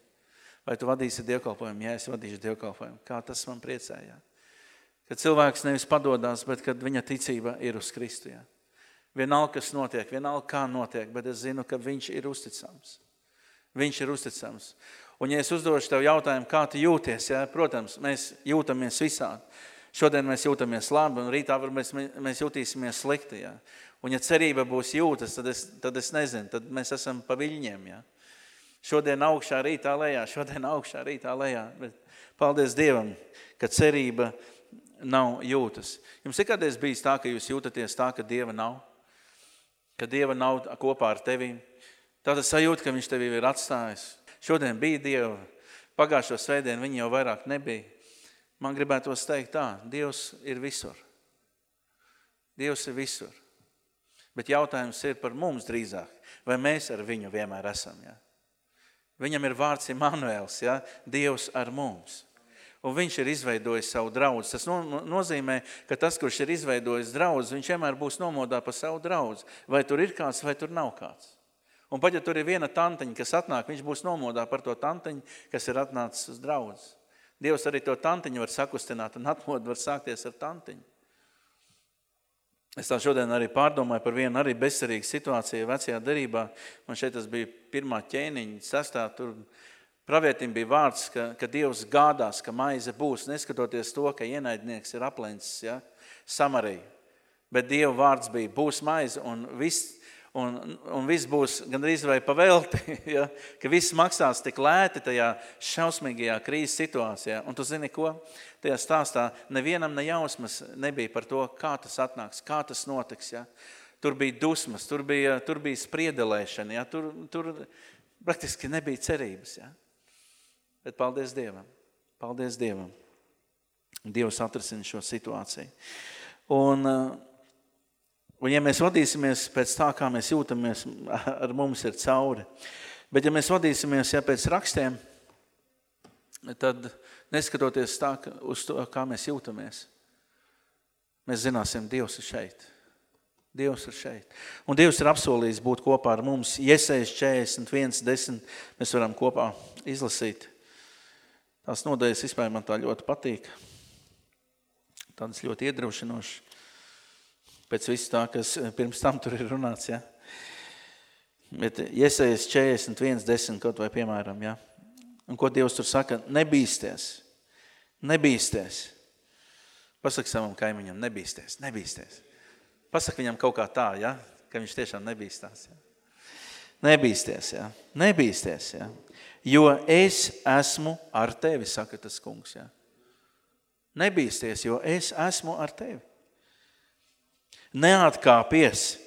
Vai tu vadīsi dievkalpojumu? Jā, es vadīšu dievkalpojumu. Kā tas man priecēja? Kad cilvēks nevis padodās, bet kad viņa ticība ir uz Kristu. Jā. Vienalga, kas notiek, vienalga, kā notiek, bet es zinu, ka viņš ir uzticams. Viņš ir uzticams. Un, ja es uzdošu tev jautājumu, kā tu jūties, ja, protams, mēs jūtamies visādi. Šodien mēs jūtamies labi, un rītā mēs, mēs jūtīsimies slikti. Ja. Un, ja cerība būs jūtas, tad es, tad es nezinu, tad mēs esam pa viļņiem. Ja. Šodien augšā, rītā lejā, šodien augšā, rītā lejā. Bet paldies Dievam, ka cerība nav jūtas. Jums ir kādreiz bijis tā, ka jūs jūtaties tā, ka Dieva nav? Ka Dieva nav kopā ar tevi? Tāda sajūta, ka viņš tevi ir atstājis. Šodien bija Dieva, pagājušo svētdienu viņi jau vairāk nebija. Man gribētos teikt tā, Dievs ir visur. Dievs ir visur. Bet jautājums ir par mums drīzāk, vai mēs ar viņu vienmēr esam. Ja? Viņam ir vārds Immanuels, ja? Dievs ar mums. Un viņš ir izveidojis savu draudz. Tas no, nozīmē, ka tas, kurš ir izveidojis draudz, viņš vienmēr būs nomodā par savu draudz. Vai tur ir kāds, vai tur nav kāds. Un pat ja tur ir viena tanteņa, kas atnāk, viņš būs nomodā par to tanteņu, kas ir atnācis uz draudz. Dievs arī to tanteņu var sakustināt un atmodu var sākties ar tanteņu. Es tā šodien arī pārdomāju par vienu arī bezcerīgu situāciju vecajā derībā. Man šeit tas bija pirmā ķēniņa, sestā, tur pravietim bija vārds, ka, ka Dievs gādās, ka maize būs, neskatoties to, ka ienaidnieks ir aplencis, ja, Samariju. Bet Dieva vārds bija, būs maize, un viss un, un viss būs gandrīz vai pavelti, ja? ka viss maksās tik lēti tajā šausmīgajā krīzes situācijā. Un tu zini ko? Tajā stāstā nevienam ne jausmas nebija par to, kā tas atnāks, kā tas notiks. Ja? Tur bija dusmas, tur bija, tur bija spriedelēšana, ja? tur, tur praktiski nebija cerības. Ja? Bet paldies Dievam, paldies Dievam. Dievs atrisina šo situāciju. Un uh, Un ja mēs vadīsimies pēc tā, kā mēs jūtamies, ar mums ir cauri. Bet ja mēs vadīsimies ja pēc rakstiem, tad neskatoties tā, uz to, kā mēs jūtamies, mēs zināsim, Dievs ir šeit. Dievs ir šeit. Un Dievs ir apsolījis būt kopā ar mums. Iesaist 41, 10, mēs varam kopā izlasīt. Tās nodaļas vispār man tā ļoti patīk. Tādas ļoti iedrošinošas. Pēc visu tā, kas pirms tam tur ir runāts, ja. Bet iesaist 41, 10 kaut vai piemēram, ja. Un ko Dievs tur saka? Nebīsties. Nebīsties. Pasaki savam kaimiņam, nebīsties, nebīsties. Pasaka viņam kaut kā tā, ja? ka viņš tiešām nebīstās. Ja? Nebīsties, ja? nebīsties. Ja? Jo es esmu ar tevi, saka tas kungs. Ja? Nebīsties, jo es esmu ar tevi. Neatkāpies,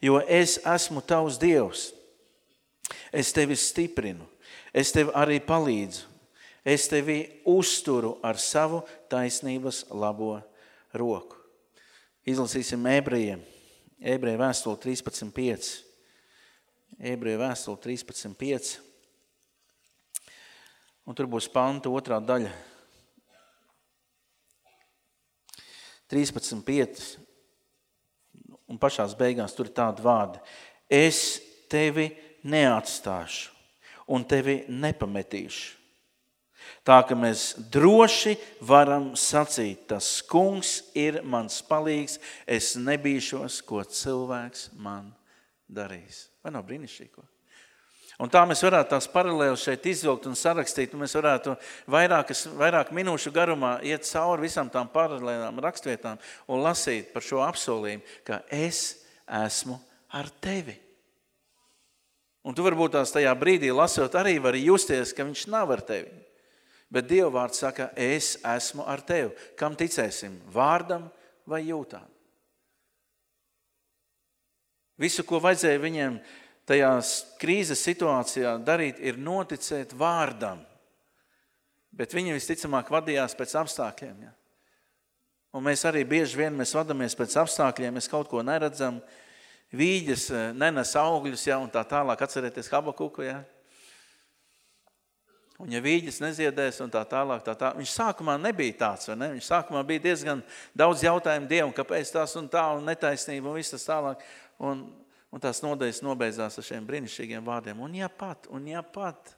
jo es esmu tavs Dievs. Es tevi stiprinu, es tevi arī palīdzu. Es tevi uzturu ar savu taisnības labo roku. Izlasīsim ebrejiem. Ebreja vēstuli 13.5. Ebreja vēstuli 13.5. Un tur būs panta otrā daļa. 13.5. Un pašās beigās tur ir tādi vārdi. Es tevi neatstāšu un tevi nepametīšu. Tā ka mēs droši varam sacīt, tas kungs ir mans palīgs, es nebīšos, ko cilvēks man darīs. Vai nav brīnišķīgi? Un tā mēs varētu tās paralēli šeit izvilkt un sarakstīt, un mēs varētu vairākas, vairāk minūšu garumā iet cauri visam tām paralēlām rakstvietām un lasīt par šo apsolījumu, ka es esmu ar tevi. Un tu varbūt tās tajā brīdī lasot arī vari justies, ka viņš nav ar tevi. Bet Dieva vārds saka, es esmu ar tevi. Kam ticēsim? Vārdam vai jūtām? Visu, ko vajadzēja viņiem tajās krīzes situācijā darīt, ir noticēt vārdam. Bet viņi visticamāk vadījās pēc apstākļiem. Ja? Un mēs arī bieži vien mēs vadamies pēc apstākļiem, mēs kaut ko neredzam, vīģes eh, nenes augļus, ja, un tā tālāk atcerieties Habakuku, ja? Un ja vīģis neziedēs un tā tālāk, tā tā, viņš sākumā nebija tāds, vai ne? Viņš sākumā bija diezgan daudz jautājumu Dievam, kāpēc tās un tā un netaisnība un viss tas tālāk. Un, un tās nodaļas nobeidzās ar šiem brīnišķīgiem vārdiem. Un ja pat, un ja pat,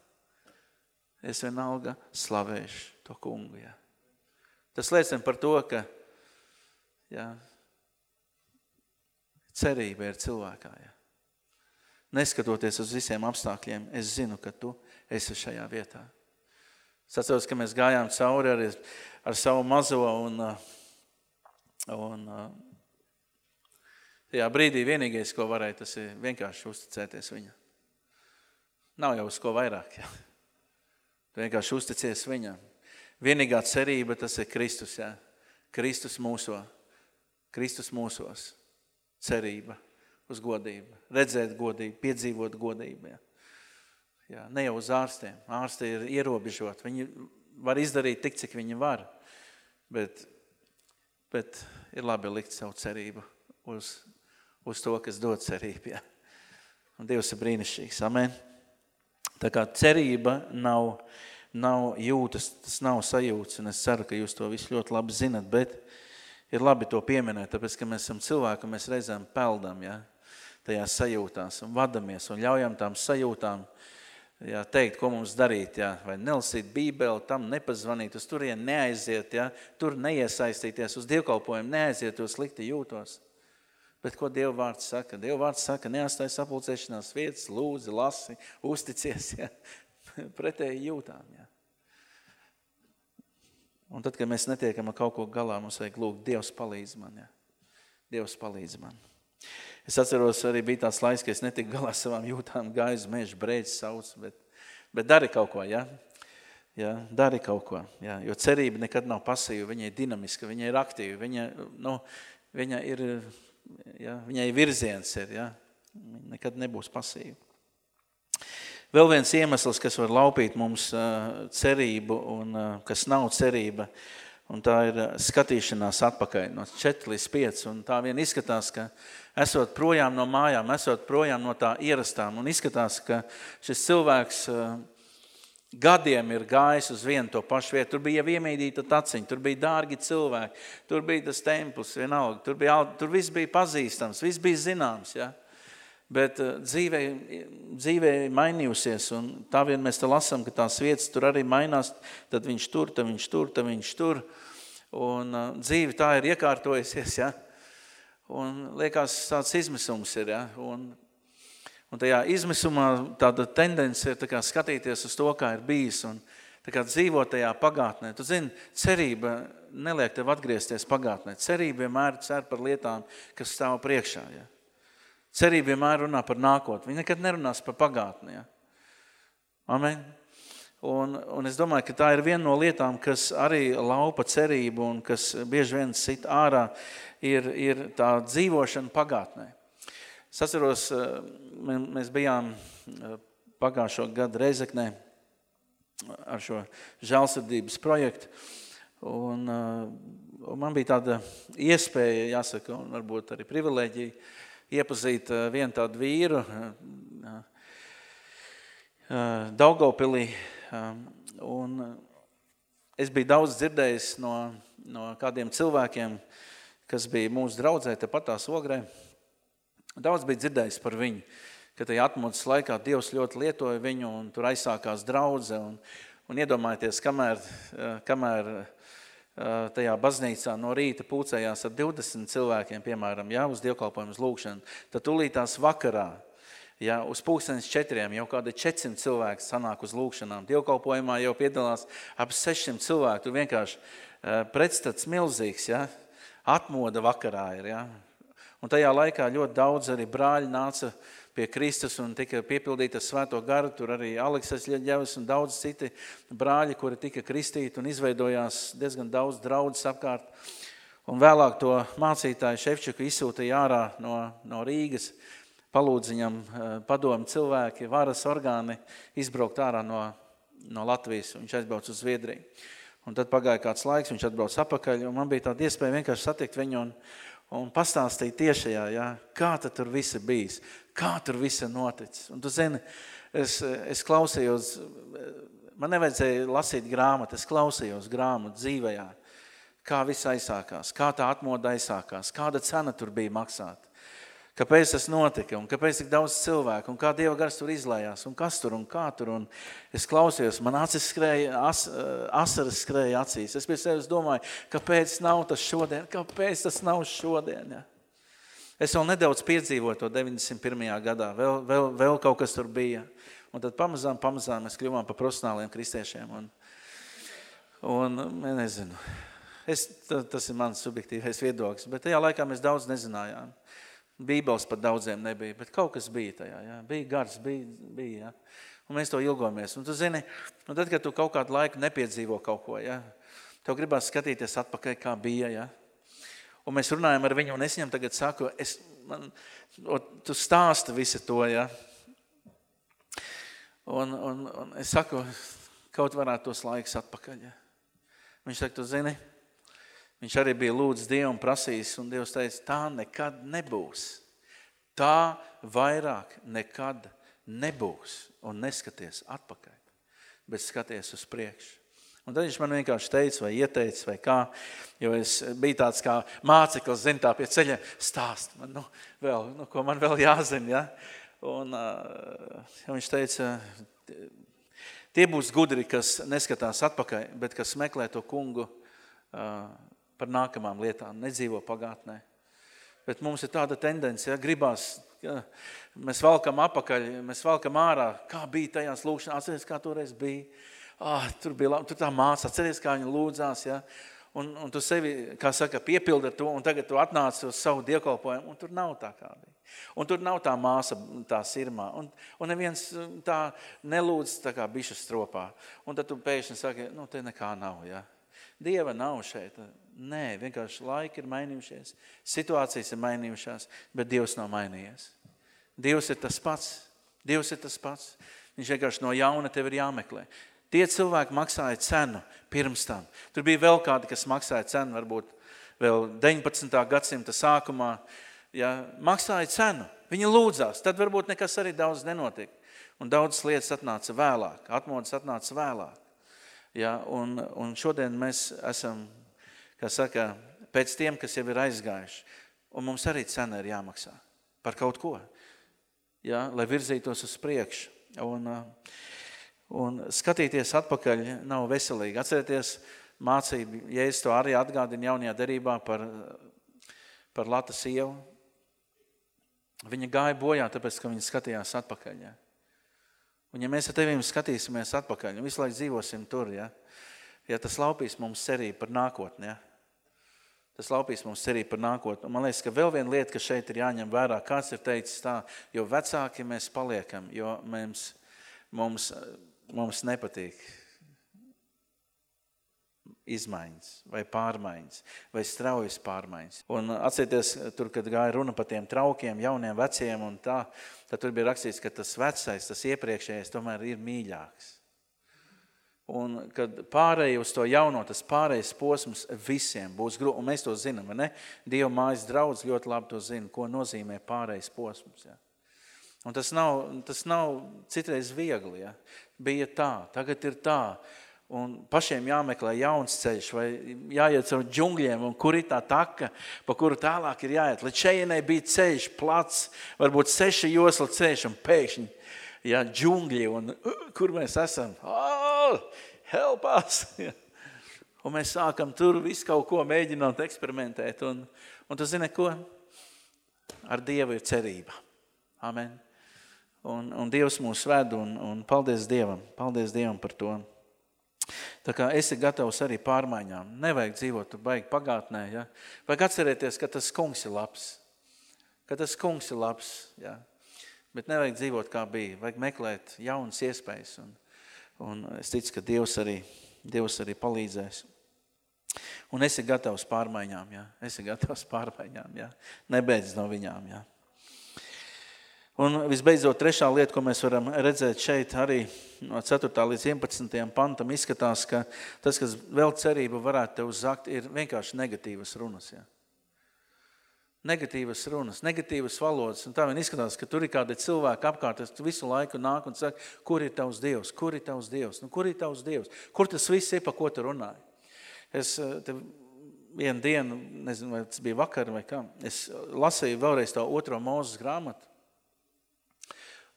es vienalga slavēšu to kungu, ja. Tas liecina par to, ka, ja, cerība ir cilvēkā, ja. Neskatoties uz visiem apstākļiem, es zinu, ka tu esi šajā vietā. Es atceros, ka mēs gājām cauri ar, ar savu mazo un, un tajā brīdī vienīgais, ko varēja, tas ir vienkārši uzticēties viņam. Nav jau uz ko vairāk. Ja? Tu vienkārši uzticies viņam. Vienīgā cerība tas ir Kristus. Ja? Kristus mūso. Kristus mūsos. Cerība uz godību. Redzēt godību, piedzīvot godību. Ja? Jā, ne jau uz ārstiem. Ārsti ir ierobežot. Viņi var izdarīt tik, cik viņi var. Bet, bet ir labi likt savu cerību uz, uz to, kas dod cerību. Jā. Un Dievs ir brīnišķīgs. Amen. Tā kā cerība nav, nav jūtas, tas nav sajūts, un es ceru, ka jūs to visu ļoti labi zinat, bet ir labi to pieminēt, tāpēc, ka mēs esam cilvēki, un mēs reizēm peldam, ja, tajās sajūtās un vadamies un ļaujam tām sajūtām jā, teikt, ko mums darīt, jā, vai nelasīt bībeli, tam nepazvanīt, uz turien neaiziet, jā, tur neiesaistīties, uz dievkalpojumu neaiziet, jo slikti jūtos. Bet ko Dieva vārds saka? Dieva vārds saka, neatstāj sapulcēšanās vietas, lūdzi, lasi, uzticies, jā, pretēji jūtām, jā. Un tad, kad mēs netiekam ar kaut ko galā, mums vajag lūgt, Dievs palīdz man, jā. Dievs palīdz man. Es atceros, arī bija tāds laiks, ka es netiku galā savām jūtām, gāju uz mežu, brēdzi sauc, bet, bet dari kaut ko, ja? Ja, dari kaut ko, ja? jo cerība nekad nav pasīva, viņa ir dinamiska, viņa ir aktīva, viņa, nu, viņa ir, ja, viņai virziens ir, ja? nekad nebūs pasīva. Vēl viens iemesls, kas var laupīt mums cerību un kas nav cerība, un tā ir skatīšanās atpakaļ no 4 līdz 5, un tā vien izskatās, ka esot projām no mājām, esot projām no tā ierastām. Un izskatās, ka šis cilvēks, gadiem ir gājis uz vienu to pašu vietu. Tur bija jau iemīdīta taciņa, tur bija dārgi cilvēki, tur bija tas templis, vienalga, tur, bija, tur viss bija pazīstams, viss bija zināms. Ja? Bet uh, dzīvē, dzīvē mainījusies, un tā vien mēs te lasām, ka tās vietas tur arī mainās, tad viņš tur, tad viņš tur, tad viņš tur, un uh, dzīve tā ir iekārtojusies, ja? un liekas tāds izmisums ir, ja? un Un tajā izmisumā tāda tendence ir tā kā skatīties uz to, kā ir bijis un tā kā dzīvot tajā pagātnē. Tu zini, cerība neliek tev atgriezties pagātnē. Cerība vienmēr cer par lietām, kas stāv priekšā. Ja? Cerība vienmēr runā par nākotni. Viņa nekad nerunās par pagātni. Ja? Amen. Un, un es domāju, ka tā ir viena no lietām, kas arī laupa cerību un kas bieži vien sit ārā, ir, ir tā dzīvošana pagātnē. Es atceros, eh, mēs bijām eh, pagājušo gadu Reizeknē ar šo žēlsirdības projektu. Un, eh, un man bija tāda iespēja, jāsaka, un varbūt arī privilēģija, iepazīt vienu tādu vīru Daugavpilī. Un es biju daudz dzirdējis no, no kādiem cilvēkiem, kas bija mūsu draudzē, tepat tās ogrē. Daudz bija dzirdējis par viņu, ka tajā atmodas laikā Dievs ļoti lietoja viņu un tur aizsākās draudze. Un, un iedomājieties, kamēr, eh, kamēr eh, tajā baznīcā no rīta pūcējās ar 20 cilvēkiem, piemēram, jā, uz dievkalpojumu uz lūkšanu, tad tūlītās vakarā, ja uz pūkstens četriem jau kādi 400 cilvēki sanāk uz lūkšanām. Dievkalpojumā jau piedalās ap 600 cilvēku. Tur vienkārši eh, pretstats milzīgs, ja? atmoda vakarā ir. Ja? Un tajā laikā ļoti daudz arī brāļi nāca pie Kristus un tika piepildīta svēto garu. Tur arī Aleksas Ļeģevis un daudz citi brāļi, kuri tika kristīti un izveidojās diezgan daudz draudzes apkārt. Un vēlāk to mācītāju Šefčuku izsūtīja ārā no, no Rīgas, palūdz viņam eh, padomu cilvēki, varas orgāni izbraukt ārā no, no Latvijas. Viņš aizbrauc uz Zviedriju. Un tad pagāja kāds laiks, viņš atbrauc apakaļ, un man bija tāda iespēja vienkārši satikt viņu un, un pastāstīja tiešajā, ja, kā tad tur viss ir bijis, kā tur viss ir noticis. Un tu zini, es, es klausījos, man nevajadzēja lasīt grāmatu, es klausījos grāmatu dzīvējā, kā viss aizsākās, kā tā atmoda aizsākās, kāda cena tur bija maksāt. Kāpēc tas notika un kāpēc tik daudz cilvēku un kā Dieva gars tur izlējās un kas tur un kā tur. Un es klausījos, man acis skrēja, as, asaras skrēja acīs. Es pie sevis domāju, kāpēc nav tas šodien, kāpēc tas nav šodien. Ja? Es vēl nedaudz piedzīvoju to 91. gadā, vēl, vēl, vēl kaut kas tur bija. Un tad pamazām, pamazām mēs kļuvām par profesionāliem kristiešiem. Un, un nezinu, es, tas ir mans subjektīvais viedoklis, bet tajā laikā mēs daudz nezinājām. Bībeles pat daudziem nebija, bet kaut kas bija tajā, jā. bija gars, bija, bija jā. un mēs to ilgojamies. Un tu zini, un tad, kad tu kaut kādu laiku nepiedzīvo kaut ko, jā, tev gribās skatīties atpakaļ, kā bija, jā. Un mēs runājam ar viņu, un es viņam tagad saku, es, man, tu stāsti visu to, jā. Un, un, un es saku, kaut varētu tos laikus atpakaļ, jā. Viņš saka, tu zini, Viņš arī bija lūdzu Dievu un prasījis, un Dievs teica, tā nekad nebūs. Tā vairāk nekad nebūs. Un neskaties atpakaļ, bet skaties uz priekšu. Un tad viņš man vienkārši teica, vai ieteica, vai kā, jo es biju tāds kā māceklis, zin, tā pie ceļa stāst, man, nu, vēl, nu, ko man vēl jāzina, ja? Un uh, viņš teica, tie būs gudri, kas neskatās atpakaļ, bet kas meklē to kungu uh, par nākamām lietām, nedzīvo pagātnē. Bet mums ir tāda tendence, ja gribās, ja, mēs valkam apakaļ, mēs valkam ārā, kā bija tajās lūkšanās, atceries, kā toreiz bija. Ah, tur bija labi, tur tā māca, atceries, kā viņa lūdzās, ja. Un, un tu sevi, kā saka, piepildi ar to, un tagad tu atnāc uz savu dievkalpojumu, un tur nav tā kā bija. Un tur nav tā māsa, tā sirmā. Un, un neviens tā nelūdz tā kā biša stropā. Un tad tu pēkšņi saki, nu, te nekā nav, ja. Dieva nav šeit. Nē, vienkārši laiki ir mainījušies, situācijas ir mainījušās, bet Dievs nav mainījies. Dievs ir tas pats. Dievs ir tas pats. Viņš vienkārši no jauna tev ir jāmeklē. Tie cilvēki maksāja cenu pirms tam. Tur bija vēl kādi, kas maksāja cenu, varbūt vēl 19. gadsimta sākumā. Ja, maksāja cenu. Viņi lūdzās. Tad varbūt nekas arī daudz nenotika. Un daudzas lietas atnāca vēlāk, atmodas atnāca vēlāk. Ja, un, un šodien mēs esam, kā saka, pēc tiem, kas jau ir aizgājuši. Un mums arī cena ir jāmaksā par kaut ko, ja, lai virzītos uz priekšu. Un, un skatīties atpakaļ nav veselīgi. Atcerieties, mācību, ja es to arī atgādinu jaunajā derībā par, par Lata sievu. Viņa gāja bojā, tāpēc, ka viņa skatījās atpakaļ. Ja. Un ja mēs ar tevīm skatīsimies atpakaļ un visu laiku dzīvosim tur, ja, ja tas laupīs mums cerību par nākotni, ja, tas laupīs mums cerību par nākotni. Man liekas, ka vēl viena lieta, kas šeit ir jāņem vērā, kāds ir teicis tā, jo vecāki mēs paliekam, jo mums, mums, mums nepatīk izmaiņas vai pārmaiņas vai straujas pārmaiņas. Un atcerieties, tur, kad gāja runa par tiem traukiem, jauniem, veciem un tā, tad tur bija rakstīts, ka tas vecais, tas iepriekšējais tomēr ir mīļāks. Un kad pārēj uz to jauno, tas pārējais posms visiem būs grūti, un mēs to zinām, vai ne? Dieva mājas draudz ļoti labi to zina, ko nozīmē pārējais posms. Ja? Un tas nav, tas nav citreiz viegli, ja? Bija tā, tagad ir tā, un pašiem jāmeklē jauns ceļš, vai jāiet caur džungļiem, un kur ir tā taka, pa kuru tālāk ir jāiet. Līdz šejienai bija ceļš, plats, varbūt seši josla ceļš, un pēkšņi, jā, džungļi, un uh, kur mēs esam? Oh, help us! un mēs sākam tur visu kaut ko mēģināt eksperimentēt, un, un tu zini ko? Ar Dievu ir cerība. Amen. Un, un Dievs mūs ved, un, un paldies Dievam, paldies Dievam par to. Tā kā esi gatavs arī pārmaiņām. Nevajag dzīvot baigi pagātnē. Ja? Vajag atcerēties, ka tas kungs ir labs. Ka tas kungs ir labs. Ja? Bet nevajag dzīvot kā bija. Vajag meklēt jaunas iespējas. Un, un es ticu, ka Dievs arī, Dievs arī palīdzēs. Un esi gatavs pārmaiņām. Ja? Esi gatavs pārmaiņām. Ja? Nebeidz no viņām. Ja? Un visbeidzot, trešā lieta, ko mēs varam redzēt šeit arī no 4. līdz 11. pantam, izskatās, ka tas, kas vēl cerību varētu tev zakt, ir vienkārši negatīvas runas. Ja? Negatīvas runas, negatīvas valodas. Un tā vien izskatās, ka tur ir kādi cilvēki apkārt, kas visu laiku nāk un saka, kur ir tavs Dievs, kur ir tavs Dievs, nu, kur ir tavs Dievs, kur tas viss ir, pa ko tu runāji. Es eh, tev vienu dienu, nezinu, vai tas bija vakar vai kā, es lasīju vēlreiz to otro mūzes grāmatu.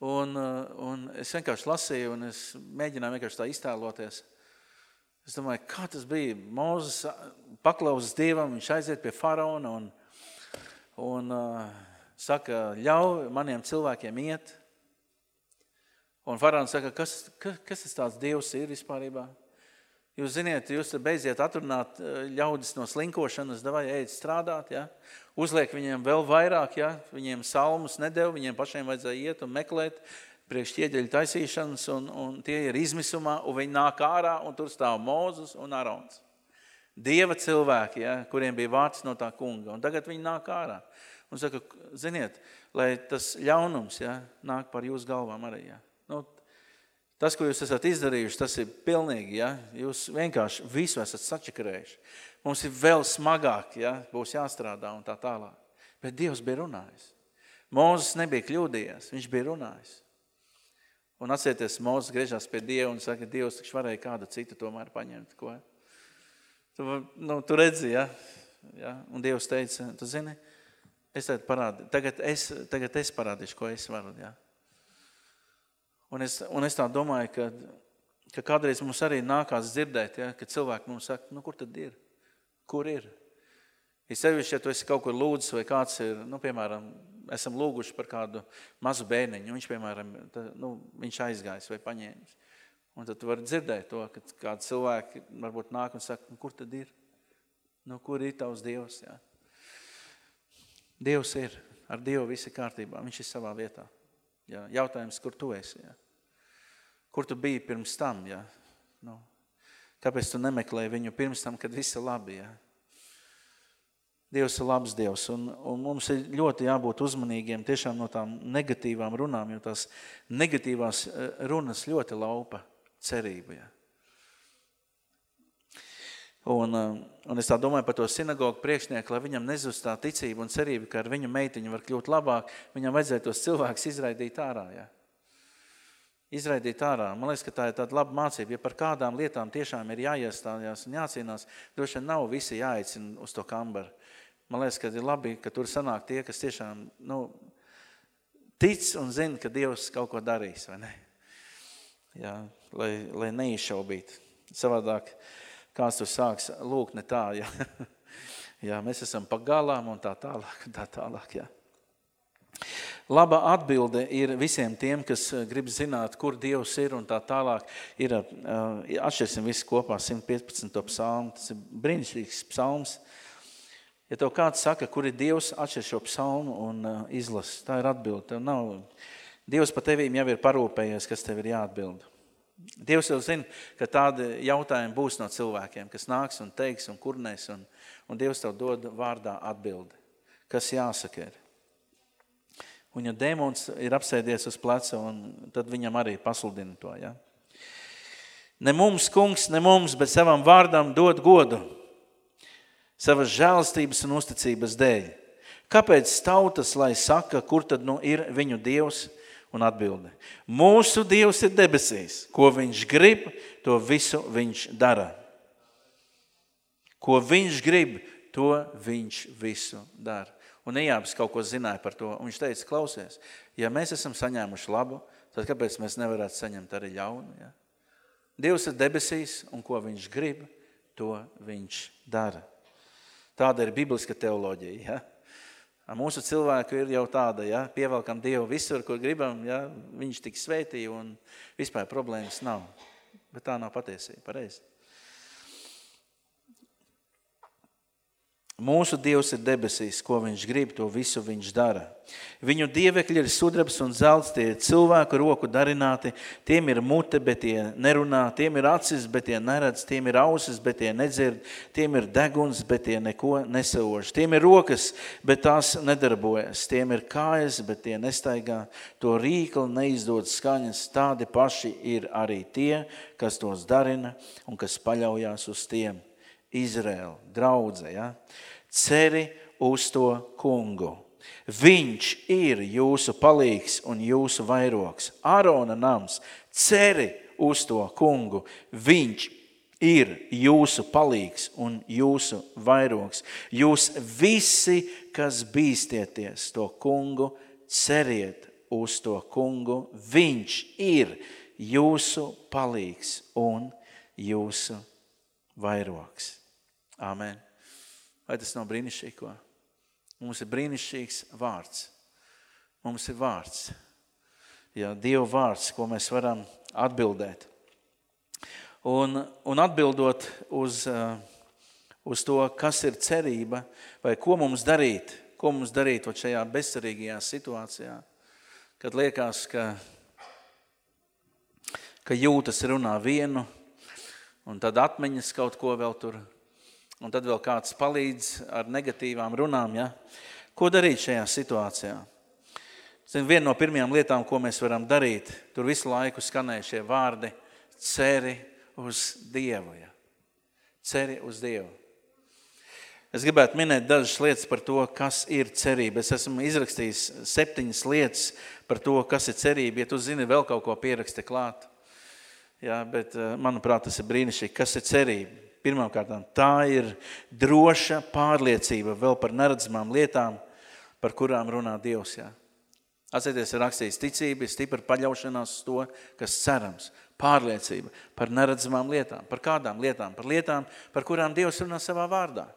Un, uh, un es vienkārši lasīju, un es mēģināju vienkārši tā iztēloties. Es domāju, kā tas bija. Mūzes uh, paklausas Dievam, viņš aiziet pie faraona un, un uh, saka, ļauj maniem cilvēkiem iet. Un faraons saka, kas, kas, kas tas tāds Dievs ir vispārībā? Jūs ziniet, jūs beidziet atrunāt uh, ļaudis no slinkošanas, davai ejiet strādāt, ja? uzliek viņiem vēl vairāk, ja? viņiem salmus nedēļ, viņiem pašiem vajadzēja iet un meklēt priekš ķieģeļu taisīšanas, un, un tie ir izmisumā, un viņi nāk ārā, un tur stāv Mūzus un Arons. Dieva cilvēki, ja, kuriem bija vārds no tā kunga, un tagad viņi nāk ārā. Un saka, ziniet, lai tas ļaunums ja, nāk par jūsu galvām arī. Ja. Nu, tas, ko jūs esat izdarījuši, tas ir pilnīgi, ja, jūs vienkārši visu esat sačakarējuši. Mums ir vēl smagāk, ja, būs jāstrādā un tā tālāk. Bet Dievs bija runājis. Mūzes nebija kļūdījies, viņš bija runājis. Un atcerieties, Mūzes griežās pie Dieva un saka, Dievs taču varēja kādu citu tomēr paņemt. Ko? Tu, nu, tu redzi, ja? ja? Un Dievs teica, tu zini, es tagad parādu, tagad es, tagad es parādīšu, ko es varu. Ja? Un, es, un es tā domāju, ka, ka kādreiz mums arī nākās dzirdēt, ja? ka cilvēki mums saka, nu kur tad ir? Kur ir? Ir sevišķi, ja tu esi kaut kur lūdzis vai kāds ir, nu, piemēram, esam lūguši par kādu mazu bērniņu, viņš, piemēram, tā, nu, viņš aizgājis vai paņēmis. Un tad tu vari dzirdēt to, ka kādi cilvēki varbūt nāk un saka, nu, kur tad ir? Nu, kur ir tavs Dievs? Jā? Dievs ir. Ar Dievu viss ir kārtībā. Viņš ir savā vietā. Jā? Jautājums, kur tu esi? Jā? Kur tu biji pirms tam? Jā? Nu, Kāpēc tu nemeklēji viņu pirms tam, kad viss ir labi? Ja? Dievs ir labs Dievs, un, un mums ir ļoti jābūt uzmanīgiem tiešām no tām negatīvām runām, jo tās negatīvās eh, runas ļoti laupa cerību. Ja? Un, eh, un es tā domāju par to sinagogu priekšnieku, lai viņam nezust tā ticība un cerība, ka ar viņu meitiņu var kļūt labāk, viņam vajadzēja tos cilvēkus izraidīt ārā. Ja? izraidīt ārā. Man liekas, ka tā ir tāda laba mācība. Ja par kādām lietām tiešām ir jāiestājās un jācīnās, droši vien nav visi jāicina uz to kambaru. Man liekas, ka ir labi, ka tur sanāk tie, kas tiešām nu, tic un zina, ka Dievs kaut ko darīs, vai ne? Jā, lai, lai neizšaubītu. Savādāk, kāds tur sāks lūk ne tā, jā. jā, mēs esam pa galām un tā tālāk, tā tālāk, jā. Laba atbilde ir visiem tiem, kas eh, grib zināt, kur Dievs ir un tā tālāk. Ir, uh, atšķirsim visi kopā 115. psalmu. Tas ir brīnišķīgs psalms. Ja tev kāds saka, kur ir Dievs, atšķir šo psalmu un uh, izlas. Tā ir atbilde. Tev nav... Dievs pa tevīm jau ir parūpējies, kas tev ir jāatbild. Dievs jau zina, ka tādi jautājumi būs no cilvēkiem, kas nāks un teiks un kurnēs, un, un Dievs tev dod vārdā atbildi. Kas jāsaka ir? Un ja dēmons ir apsēdies uz pleca, tad viņam arī pasludina to. Ja? Ne mums, kungs, ne mums, bet savam vārdam dod godu. Savas žēlstības un uzticības dēļ. Kāpēc tautas, lai saka, kur tad nu ir viņu dievs? Un atbilde. Mūsu dievs ir debesīs. Ko viņš grib, to visu viņš dara. Ko viņš grib, to viņš visu dara. Un Ejābs kaut ko zināja par to. Un viņš teica, klausies, ja mēs esam saņēmuši labu, tad kāpēc mēs nevarētu saņemt arī ļaunu? Ja? Dievs ir debesīs, un ko viņš grib, to viņš dara. Tāda ir bibliska teoloģija. Ja? Mūsu cilvēku ir jau tāda, ja? pievelkam Dievu visur, kur gribam, ja? viņš tik svētī un vispār problēmas nav. Bet tā nav patiesība, pareizi. Mūsu Dievs ir debesīs, ko viņš grib, to visu viņš dara. Viņu dievekļi ir sudrabs un zelts, tie ir cilvēku roku darināti, tiem ir mute, bet tie nerunā, tiem ir acis, bet tie neredz, tiem ir ausis, bet tie nedzird, tiem ir deguns, bet tie neko nesauž, tiem ir rokas, bet tās nedarbojas, tiem ir kājas, bet tie nestaigā, to rīkli neizdod skaņas, tādi paši ir arī tie, kas tos darina un kas paļaujās uz tiem. Izraēla draudze, ja? Ceri uz to kungu. Viņš ir jūsu palīgs un jūsu vairoks. Ārona nams, ceri uz to kungu. Viņš ir jūsu palīgs un jūsu vairoks. Jūs visi, kas bīstieties to kungu, ceriet uz to kungu. Viņš ir jūsu palīgs un jūsu vairoks. Āmen. Vai tas nav brīnišķīgi? Ko? Mums ir brīnišķīgs vārds. Mums ir vārds. Jā, Dieva vārds, ko mēs varam atbildēt. Un, un atbildot uz, uz to, kas ir cerība, vai ko mums darīt, ko mums darīt šajā bezcerīgajā situācijā, kad liekas, ka, ka jūtas runā vienu, un tad atmiņas kaut ko vēl tur un tad vēl kāds palīdz ar negatīvām runām. Ja? Ko darīt šajā situācijā? Zin, viena no pirmajām lietām, ko mēs varam darīt, tur visu laiku skanēja šie vārdi – ceri uz Dievu. Ja? Ceri uz Dievu. Es gribētu minēt dažas lietas par to, kas ir cerība. Es esmu izrakstījis septiņas lietas par to, kas ir cerība. Ja tu zini, vēl kaut ko pieraksti klāt. Jā, bet, eh, manuprāt, tas ir brīnišķīgi. Kas ir cerība? Pirmkārt, tā ir droša pārliecība vēl par neredzamām lietām, par kurām runā Dievs. Jā. Atcerieties, ir rakstīts ticība, stipra paļaušanās uz to, kas cerams, pārliecība par neredzamām lietām. Par kādām lietām? Par lietām, par kurām Dievs runā savā vārdā.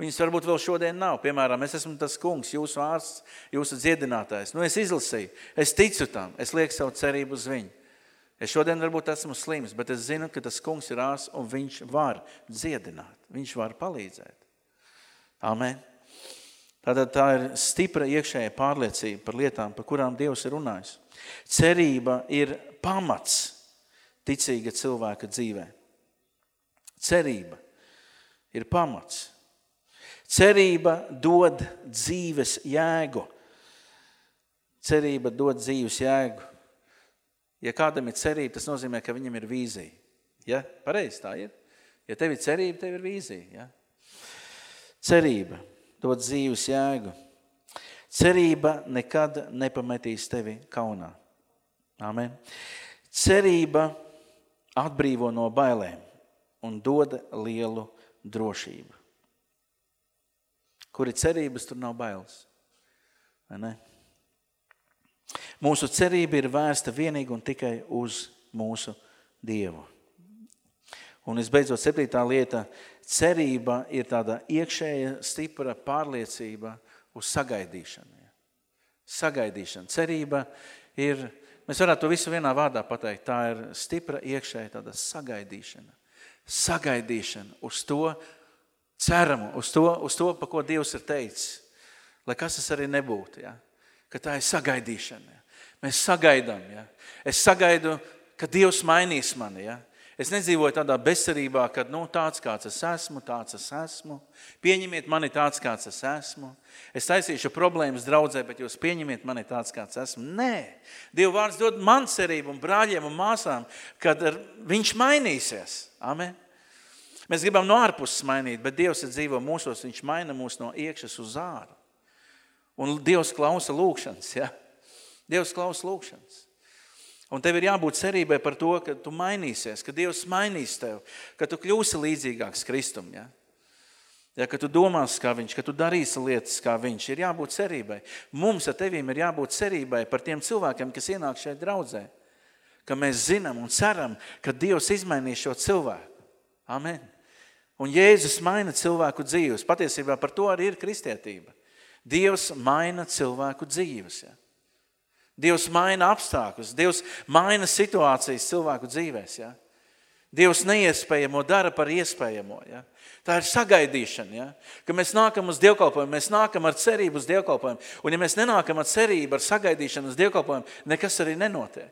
Viņas varbūt vēl šodien nav. Piemēram, es esmu tas kungs, jūsu ārsts, jūsu dziedinātājs. Nu, es izlasīju, es ticu tam, es lieku savu cerību uz viņu. Es šodien varbūt esmu slims, bet es zinu, ka tas kungs ir ārsts un viņš var dziedināt. Viņš var palīdzēt. Amen. Tātad tā ir stipra iekšējā pārliecība par lietām, par kurām Dievs ir runājis. Cerība ir pamats ticīga cilvēka dzīvē. Cerība ir pamats. Cerība dod dzīves jēgu. Cerība dod dzīves jēgu. Ja kādam ir cerība, tas nozīmē, ka viņam ir vīzija. Ja? Pareizi tā ir. Ja tev ir cerība, tev ir vīzija. Ja? Cerība dod dzīves jēgu. Cerība nekad nepametīs tevi kaunā. Amen. Cerība atbrīvo no bailēm un dod lielu drošību. Kur ir cerības, tur nav bailes. Vai ne? Mūsu cerība ir vērsta vienīgi un tikai uz mūsu Dievu. Un visbeidzot, septītā lieta - cerība ir tāda iekšēja, stipra pārliecība uz sagaidīšanu. Sagaidīšana. Cerība ir, mēs varētu to visu vienā vārdā pateikt, tā ir stipra iekšēja tāda sagaidīšana. Sagaidīšana uz to ceramu, uz to, uz to pa ko Dievs ir teicis. Lai kas tas arī nebūtu, ja? Ka tā ir sagaidīšana. Ja? Mēs sagaidām. Ja? Es sagaidu, ka Dievs mainīs mani. Ja? Es nedzīvoju tādā bezcerībā, ka nu, tāds, kāds es esmu, tāds es esmu. Pieņemiet mani tāds, kāds es esmu. Es taisīšu problēmas draudzē, bet jūs pieņemiet mani tāds, kāds esmu. Nē, Dieva vārds dod man cerību un brāļiem un māsām, kad viņš mainīsies. Amen. Mēs gribam no ārpuses mainīt, bet Dievs ir dzīvo mūsos, viņš maina mūs no iekšas uz āru. Un Dievs klausa lūkšanas, ja? Dievs klausa lūkšanas. Un tev ir jābūt cerībai par to, ka tu mainīsies, ka Dievs mainīs tevi, ka tu kļūsi līdzīgāks Kristum. Ja? Ja, ka tu domās kā viņš, ka tu darīsi lietas kā viņš, ir jābūt cerībai. Mums ar tevīm ir jābūt cerībai par tiem cilvēkiem, kas ienāk šeit draudzē. Ka mēs zinām un ceram, ka Dievs izmainīs šo cilvēku. Amen. Un Jēzus maina cilvēku dzīves. Patiesībā par to arī ir kristietība. Dievs maina cilvēku dzīves. Ja? Dievs maina apstākļus, Dievs maina situācijas cilvēku dzīvēs. Ja? Dievs neiespējamo dara par iespējamo. Ja? Tā ir sagaidīšana, ja? ka mēs nākam uz dievkalpojumu, mēs nākam ar cerību uz dievkalpojumu. Un ja mēs nenākam ar cerību, ar sagaidīšanu uz dievkalpojumu, nekas arī nenotiek.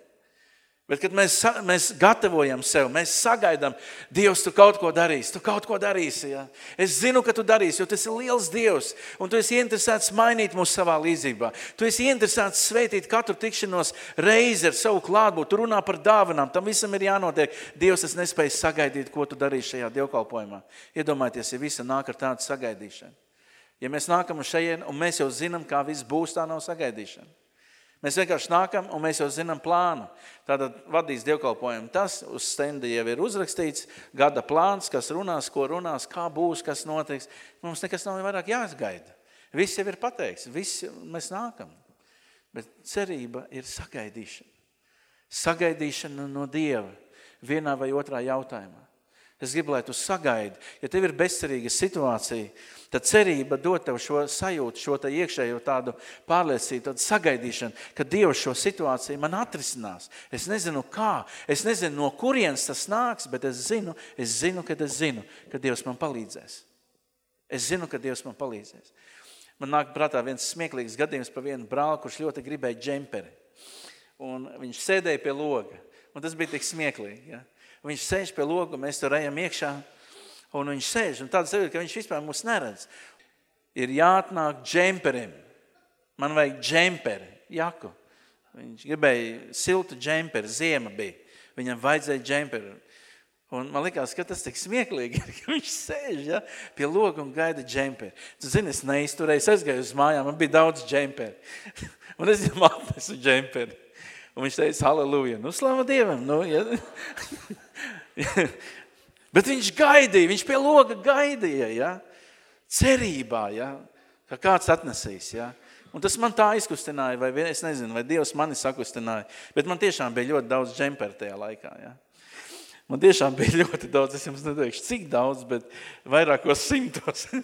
Bet, kad mēs, mēs gatavojam sev, mēs sagaidām, Dievs, tu kaut ko darīsi, tu kaut ko darīsi. Ja? Es zinu, ka tu darīsi, jo tas ir liels Dievs, un tu esi interesēts mainīt mūs savā līdzībā. Tu esi interesēts svētīt katru tikšanos reizi ar savu klātbūtni, tu runā par dāvanām, tam visam ir jānotiek. Dievs, es nespēju sagaidīt, ko tu darīsi šajā dievkalpojumā. Iedomājieties, ja visi nāk ar tādu sagaidīšanu. Ja mēs nākam uz šejien, un mēs jau zinām, kā viss būs, tā nav sagaidīšana. Mēs vienkārši nākam un mēs jau zinām plānu. Tātad vadīs dievkalpojumu tas, uz stenda jau ir uzrakstīts, gada plāns, kas runās, ko runās, kā būs, kas notiks. Mums nekas nav vairāk jāsgaida. Viss jau ir pateikts, viss mēs nākam. Bet cerība ir sagaidīšana. Sagaidīšana no Dieva vienā vai otrā jautājumā. Es gribu, lai tu sagaidi. Ja tev ir bezcerīga situācija, tad cerība dod tev šo sajūtu, šo te iekšējo tādu pārliecību, tādu sagaidīšanu, ka Dievs šo situāciju man atrisinās. Es nezinu kā, es nezinu no kurienes tas nāks, bet es zinu, es zinu, ka es zinu, ka Dievs man palīdzēs. Es zinu, ka Dievs man palīdzēs. Man nāk prātā viens smieklīgs gadījums par vienu brāli, kurš ļoti gribēja džemperi. Un viņš sēdēja pie loga. Un tas bija tik smieklīgi. Ja? Viņš sēž pie loga, mēs tur ejam iekšā. Un viņš sēž, un tāds sajūta, ka viņš vispār mūs neredz. Ir jāatnāk džemperim. Man vajag džemperi, jaku. Viņš gribēja siltu džemperi, ziema bija. Viņam vajadzēja džemperi. Un man likās, ka tas tik smieklīgi ir, ka viņš sēž ja, pie loga un gaida džemperi. Tu zini, es neizturēju, es aizgāju uz mājām, man bija daudz džemperi. un es viņam atnesu džemperi. Un viņš teica, halleluja, nu slava Dievam. Nu, ja. Bet viņš gaidīja, viņš pie loga gaidīja, ja? cerībā, ja? ka kāds atnesīs. Ja? Un tas man tā izkustināja, vai es nezinu, vai Dievs mani sakustināja, bet man tiešām bija ļoti daudz džemperu tajā laikā. Ja? Man tiešām bija ļoti daudz, es jums neteikšu, cik daudz, bet vairākos simtos.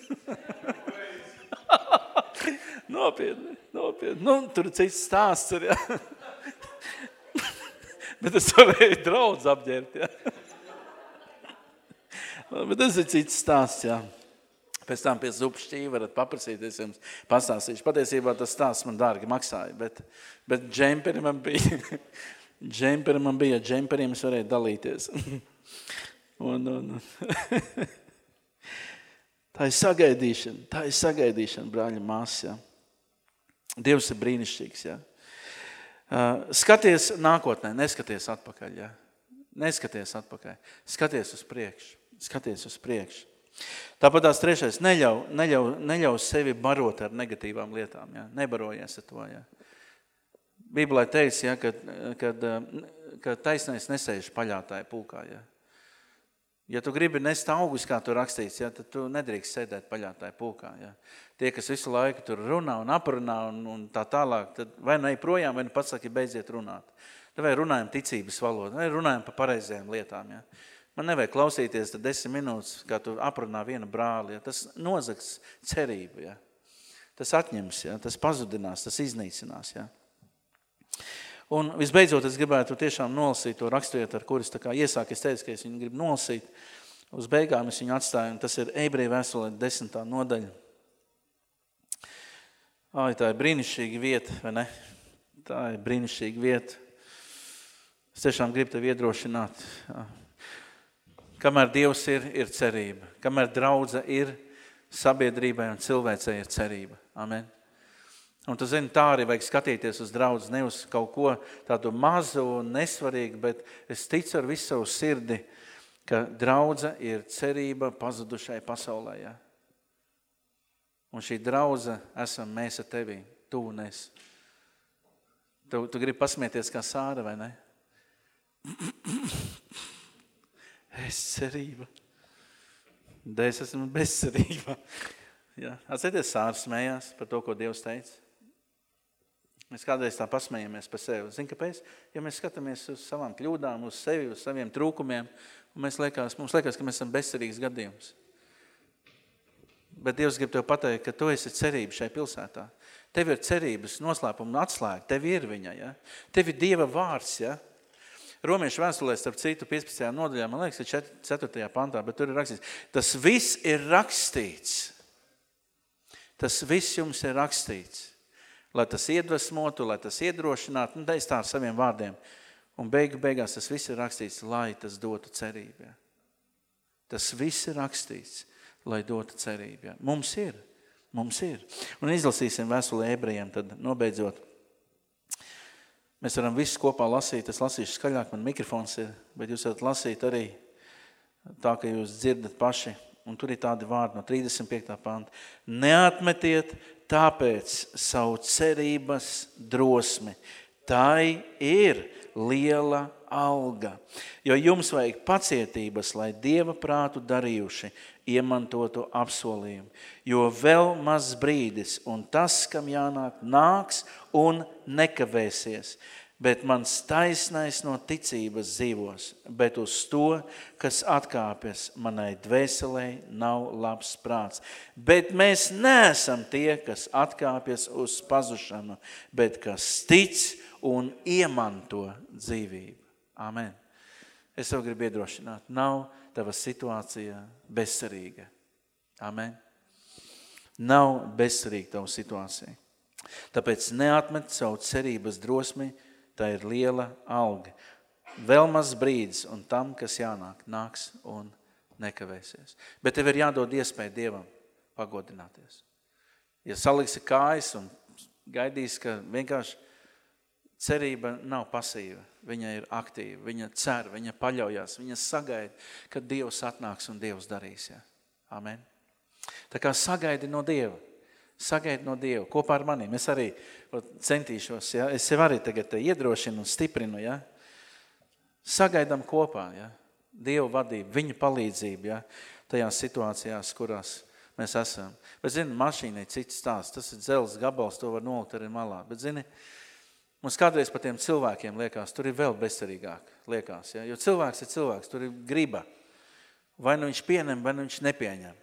nopietni, nopietni. Nu, tur cits stāsts. Ir, ja? bet es varēju draudz apģērbt. Ja? Bet tas ir cits stāsts, jā. Pēc tam pie zupas šķīva varat paprasīt, es jums pastāstīšu. Patiesībā tas stāsts man dārgi maksāja, bet, bet džemperi man bija. džemperi man bija, džemperiem es varēju dalīties. un, un, tā ir sagaidīšana, tā ir sagaidīšana, brāļa māsas, jā. Dievs ir brīnišķīgs, jā. Uh, skaties nākotnē, neskaties atpakaļ, jā. Neskaties atpakaļ, skaties uz priekšu skaties uz priekšu. Tāpat tās trešais, neļauj, neļauj, neļauj sevi barot ar negatīvām lietām. Ja? Nebarojies ar to. Ja? Bībelē teica, ja, kad, kad, kad taisnais nesēž paļātāja pulkā. Ja. Ja tu gribi nest augus, kā tu rakstīts, ja, tad tu nedrīkst sēdēt paļātāja pulkā. Ja. Tie, kas visu laiku tur runā un aprunā un, un tā tālāk, tad vai nu projām, vai nu pats saki, beidziet runāt. Tad vai runājam ticības valodu, vai runājam par pareizajām lietām. Ja. Man nevajag klausīties desmit minūtes, kā tu aprunā vienu brāli. Ja. Tas nozags cerību. Ja. Tas atņems, ja. tas pazudinās, tas iznīcinās. Ja. Un visbeidzot, es gribētu tiešām nolasīt to raksturiet, ar kuris tā kā iesāk, es teicu, ka es viņu gribu nolasīt. Uz beigām es viņu atstāju, un tas ir ebreja vēstulē desmitā nodaļa. Ai, tā ir brīnišķīga vieta, vai ne? Tā ir brīnišķīga vieta. Es tiešām gribu tevi iedrošināt. Kamēr Dievs ir, ir cerība. Kamēr draudze ir, sabiedrībai un cilvēcei ir cerība. Amen. Un tu zini, tā arī vajag skatīties uz draudz, ne uz kaut ko tādu mazu un nesvarīgu, bet es ticu ar visu savu sirdi, ka draudze ir cerība pazudušai pasaulē. Ja? Un šī draudze esam mēs ar tevi, tu un es. Tu, tu gribi pasmieties kā sāra, vai ne? Es cerība. Da es esmu bezcerība. Ja? Atcerieties, sāra smējās par to, ko Dievs teica. Mēs kādreiz tā pasmējamies par sevi. Zini, kāpēc? Ja mēs skatāmies uz savām kļūdām, uz sevi, uz saviem trūkumiem, un mēs liekas, mums liekas, ka mēs esam bezcerīgs gadījums. Bet Dievs grib tev pateikt, ka tu esi cerība šai pilsētā. Tev ir cerības noslēpuma atslēga, tev ir viņa, ja? Tev ir Dieva vārds, ja? Romiešu vēstulē, starp citu, 15. nodaļā, man liekas, ir 4. pantā, bet tur ir rakstīts. Tas viss ir rakstīts. Tas viss jums ir rakstīts lai tas iedvesmotu, lai tas iedrošinātu, nu, teic tā ar saviem vārdiem. Un beigu beigās tas viss ir rakstīts, lai tas dotu cerību. Ja. Tas viss ir rakstīts, lai dotu cerību. Ja. Mums ir, mums ir. Un izlasīsim vēstuli ebrejiem, tad nobeidzot. Mēs varam visus kopā lasīt, es lasīšu skaļāk, man mikrofons ir, bet jūs varat lasīt arī tā, ka jūs dzirdat paši. Un tur ir tādi vārdi no 35. panta. Neatmetiet Tāpēc savu cerības drosmi, tā ir liela alga. Jo jums vajag pacietības, lai Dieva prātu darījuši iemantotu apsolījumu. Jo vēl maz brīdis, un tas, kam jānāk, nāks un nekavēsies bet mans taisnais no ticības dzīvos, bet uz to, kas atkāpjas manai dvēselē, nav labs prāts. Bet mēs neesam tie, kas atkāpjas uz pazušanu, bet kas tic un iemanto dzīvību. Amen. Es tev gribu iedrošināt, nav tava situācija bezcerīga. Amen. Nav bezcerīga tava situācija. Tāpēc neatmet savu cerības drosmi, tā ir liela alga. Vēl maz brīdis, un tam, kas jānāk, nāks un nekavēsies. Bet tev ir jādod iespēju Dievam pagodināties. Ja saliksi kājas un gaidīs, ka vienkārši cerība nav pasīva, viņa ir aktīva, viņa cer, viņa paļaujās, viņa sagaida, ka Dievs atnāks un Dievs darīs. Ja? Amen. Tā kā sagaidi no Dieva. Sagaidi no Dieva kopā ar maniem. Es arī centīšos, ja? es sev arī tagad iedrošinu un stiprinu. Ja? Sagaidam kopā, ja? Dievu vadību, viņa palīdzību, ja? tajās situācijās, kurās mēs esam. Bet, zini, mašīnai cits stāsts, tas ir dzels gabals, to var nolikt arī malā. Bet, zini, mums kādreiz par tiem cilvēkiem liekas, tur ir vēl bezcerīgāk, liekas, ja? jo cilvēks ir cilvēks, tur ir griba. Vai nu viņš pieņem, vai nu viņš nepieņem.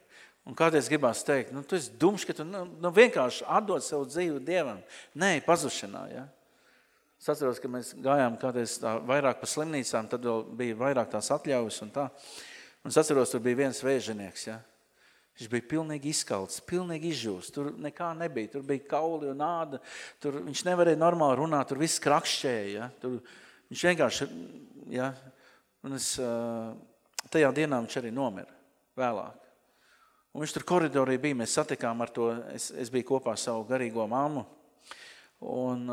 Un kādreiz gribās teikt, nu, tu esi dumšs, ka tu nu, nu, vienkārši atdod savu dzīvi Dievam. Nē, pazušanā, ja? Es atceros, ka mēs gājām kādreiz tā vairāk pa slimnīcām, tad vēl bija vairāk tās atļaujas un tā. Un es atceros, tur bija viens vēžinieks, ja? Viņš bija pilnīgi izkalts, pilnīgi izžūst. Tur nekā nebija. Tur bija kauli un āda. Tur viņš nevarēja normāli runāt, tur viss krakšķēja. Ja? Tur viņš vienkārši, ja? Un es, tajā dienā viņš arī nomira vēlāk. Un viņš tur koridorī bija, mēs satikām ar to, es, es biju kopā savu garīgo mammu. Un,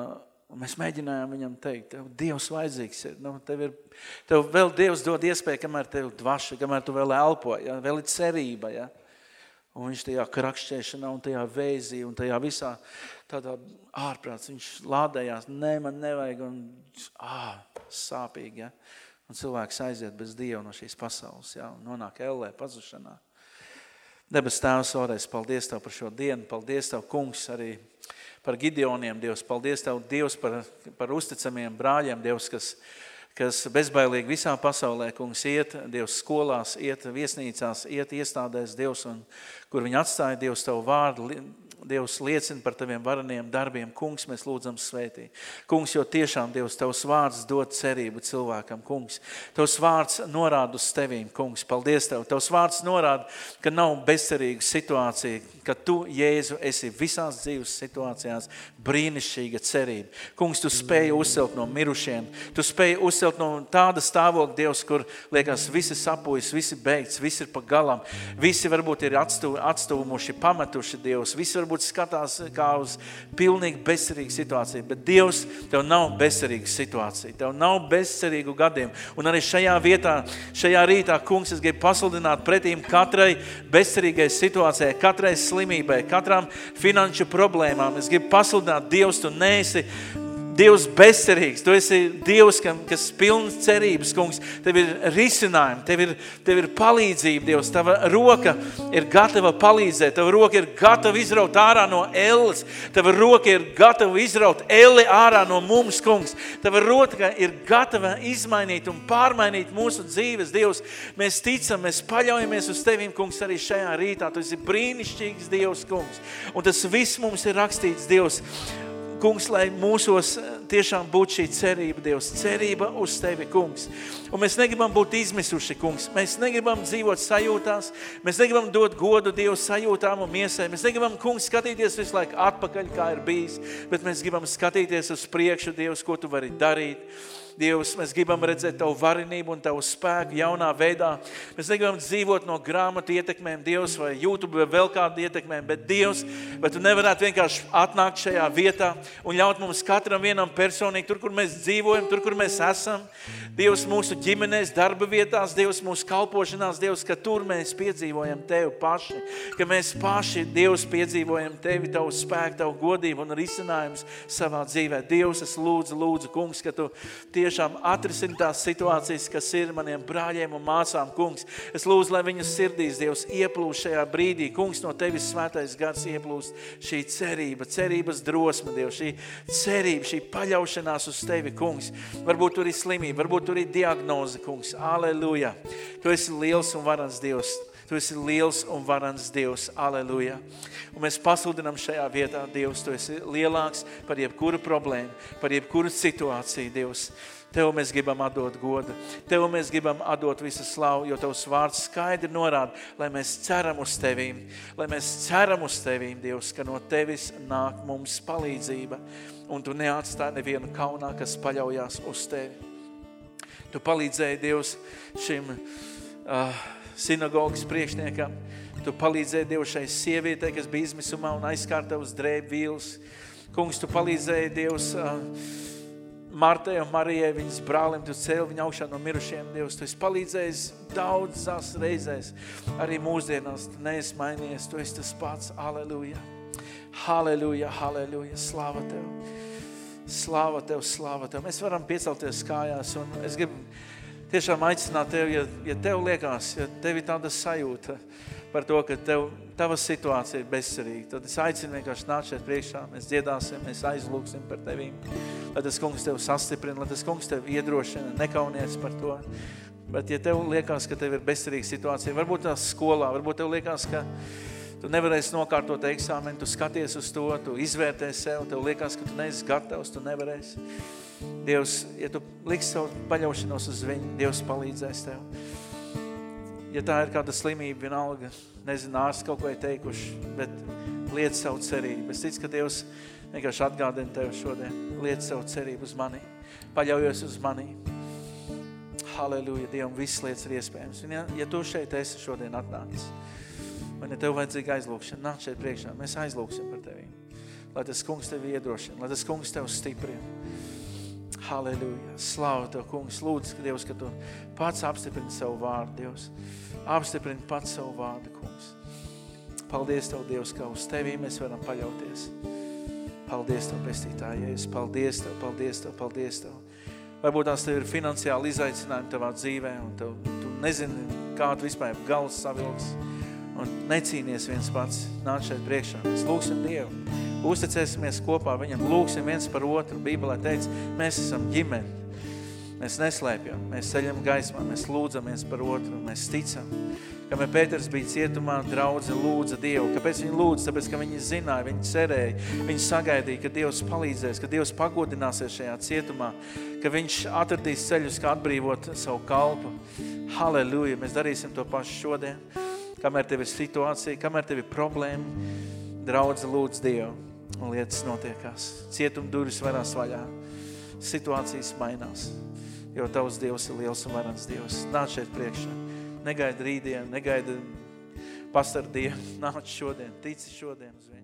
un mēs mēģinājām viņam teikt, tev Dievs vajadzīgs ir. Nu, tev, ir tev vēl Dievs dod iespēju, kamēr tev dvaša, kamēr tu vēl elpo, ja? vēl ir cerība. Ja? Un viņš tajā krakšķēšanā un tajā vēzī un tajā visā tādā ārprāts, viņš lādējās, ne, man nevajag, un ā, sāpīgi, ja? Un cilvēks aiziet bez Dieva no šīs pasaules, ja? un nonāk ellē, pazušanā. Debes Tēvs, vēlreiz paldies Tev par šo dienu, paldies Tev, kungs, arī par Gideoniem, Dievs, paldies Tev, Dievs, par, par uzticamiem brāļiem, Dievs, kas, kas bezbailīgi visā pasaulē, kungs, iet, Dievs, skolās, iet viesnīcās, iet iestādēs, Dievs, un kur viņi atstāja, Dievs, Tavu vārdu, Dievs liecina par Taviem vareniem darbiem. Kungs, mēs lūdzam svētī. Kungs, jo tiešām, Dievs, Tavs vārds dod cerību cilvēkam. Kungs, Tavs vārds norāda uz Tevīm. Kungs, paldies Tev. Tavs vārds norāda, ka nav bezcerīga situācija, ka Tu, Jēzu, esi visās dzīves situācijās brīnišķīga cerība. Kungs, Tu spēji uzcelt no mirušiem. Tu spēji uzcelt no tāda stāvokļa, Dievs, kur liekas visi sapujas, visi beigts, visi ir pa galam. Visi varbūt ir atstū, atstūmuši, pametuši Dievs. Visi varbūt varbūt skatās kā uz pilnīgi bezcerīgu situāciju, bet Dievs, tev nav bezcerīga situācija, tev nav bezcerīgu gadiem. Un arī šajā vietā, šajā rītā, kungs, es gribu pasludināt pretīm katrai bezcerīgai situācijai, katrai slimībai, katram finanšu problēmām. Es gribu pasludināt, Dievs, tu neesi Dievs bezcerīgs, tu esi Dievs, kas pilns cerības, kungs, tev ir risinājumi, tev ir, tev ir palīdzība, Dievs, tava roka ir gatava palīdzēt, tava roka ir gatava izraut ārā no elles, tava roka ir gatava izraut elli ārā no mums, kungs, tava roka ir gatava izmainīt un pārmainīt mūsu dzīves, Dievs, mēs ticam, mēs paļaujamies uz Tevim, kungs, arī šajā rītā, tu esi brīnišķīgs Dievs, kungs, un tas viss mums ir rakstīts, Dievs, Kungs, lai mūsos eh, tiešām būtu šī cerība, Dievs, cerība uz Tevi, Kungs. Un mēs negribam būt izmisuši, Kungs. Mēs negribam dzīvot sajūtās, mēs negribam dot godu Dievu sajūtām un miesai. Mēs negribam, Kungs, skatīties visu laiku atpakaļ, kā ir bijis, bet mēs gribam skatīties uz priekšu, Dievs, ko Tu vari darīt. Dievs, mēs gribam redzēt Tavu varenību un Tavu spēku jaunā veidā. Mēs negribam dzīvot no grāmatu ietekmēm, Dievs, vai YouTube vai vēl kādu ietekmēm, bet Dievs, vai Tu nevarētu vienkārši atnākt šajā vietā un ļaut mums katram vienam personīgi, tur, kur mēs dzīvojam, tur, kur mēs esam, Dievs, mūsu ģimenēs, darba vietās, Dievs, mūsu kalpošanās, Dievs, ka tur mēs piedzīvojam Tevi paši, ka mēs paši, Dievs, piedzīvojam Tevi, Tavu spēku, Tavu godību un risinājums savā dzīvē. Dievs, es lūdzu, lūdzu, kungs, ka Tu tie tiešām atrisina tās situācijas, kas ir maniem brāļiem un māsām, kungs. Es lūdzu, lai viņu sirdīs, Dievs, ieplūst šajā brīdī. Kungs, no Tevis svētais gars ieplūst šī cerība, cerības drosme, Dievs, šī cerība, šī paļaušanās uz Tevi, kungs. Varbūt tur ir slimība, varbūt tur ir diagnoze, kungs. Aleluja! Tu esi liels un varans Dievs. Tu esi liels un varans Dievs. Aleluja! Un mēs pasludinām šajā vietā, Dievs, Tu esi lielāks par jebkuru problēmu, par jebkuru situāciju, Dievs. Tev mēs gribam atdot godu. Tev mēs gribam atdot visu slavu, jo Tavs vārds skaidri norāda, lai mēs ceram uz Tevīm, lai mēs ceram uz Tevīm, Dievs, ka no Tevis nāk mums palīdzība, un Tu neatstāji nevienu kaunā, kas paļaujās uz Tevi. Tu palīdzēji, Dievs, šim uh, sinagogas priekšniekam, Tu palīdzēji, Dievs, šai sievietei, kas bija izmisumā un aizkārta uz drēb vīls. Kungs, Tu palīdzēji, Dievs, uh, Martai un Marijai, viņas brālim, tu cēli viņu augšā no mirušiem, Dievs, tu esi palīdzējis daudzās reizēs, arī mūsdienās, tu neesi mainījies, tu esi tas pats, aleluja, halleluja, halleluja, slāva Tev, slāva Tev, slāva Tev. Mēs varam piecelties kājās, un es gribu tiešām aicināt Tev, ja, ja Tev liekas, ja Tev ir tāda sajūta, par to, ka tev, tava situācija ir bezcerīga. Tad es aicinu vienkārši nākt šeit priekšā, mēs dziedāsim, mēs aizlūksim par tevīm. Lai tas kungs tev sastiprina, lai tas kungs tev iedrošina, nekaunies par to. Bet ja tev liekas, ka tev ir bezcerīga situācija, varbūt tās skolā, varbūt tev liekas, ka tu nevarēsi nokārtot eksāmenu, tu skaties uz to, tu izvērtē sev, tev liekas, ka tu neesi gatavs, tu nevarēsi. Dievs, ja tu liksi savu paļaušanos uz viņu, Dievs palīdzēs tev ja tā ir kāda slimība, vienalga, nezinu, ārsts kaut ko ir teikuši, bet liec savu cerību. Es ticu, ka Dievs vienkārši atgādina tev šodien. Liec savu cerību uz mani. Paļaujos uz mani. Halleluja, Dievam, viss lietas ir iespējams. Un ja, ja tu šeit esi šodien atnācis, vai ne tev vajadzīga aizlūkšana, nāk šeit priekšā, mēs aizlūksim par tevi. Lai tas kungs tevi iedrošina, lai tas kungs tev stiprina. Halleluja. Slāva Tev, kungs. Lūdzu, Dievs, ka Tu pats apstiprini savu vārdu, Dievs. Apstiprini pats savu vārdu, kungs. paldies Tev, Dievs, ka uz Tevī mēs varam paļauties. Paldies Tev, pestītāji, Jēzus, paldies Tev, paldies Tev, paldies Tev. Varbūt tās Tev ir finansiāli izaicinājumi Tavā dzīvē, un tev, tu nezini, kā tu vispār gals savilks, un necīnies viens pats, nāc šeit priekšā. Mēs lūksim Dievu, uzticēsimies kopā viņam, lūksim viens par otru. Bībelē teica, mēs esam ģimeni, mēs neslēpjam, mēs ceļam gaismā, mēs lūdzamies par otru, mēs ticam. Kamēr Pēters bija cietumā, draudze lūdza Dievu. Kāpēc viņi lūdza? Tāpēc, ka viņi zināja, viņi cerēja, viņi sagaidīja, ka Dievs palīdzēs, ka Dievs pagodināsies šajā cietumā, ka viņš atradīs ceļus, kā atbrīvot savu kalpu. Halleluja! Mēs darīsim to pašu šodien. Kamēr tev ir situācija, kamēr tev ir problēma, draudze lūdz Dievu un lietas notiekās. Cietuma durvis varās vaļā. Situācijas mainās, jo tavs Dievs ir liels un varans Dievs. Nāc šeit priekšā negaida rītdienu, negaida pastardienu, nāc šodien, tici šodien uz viņu.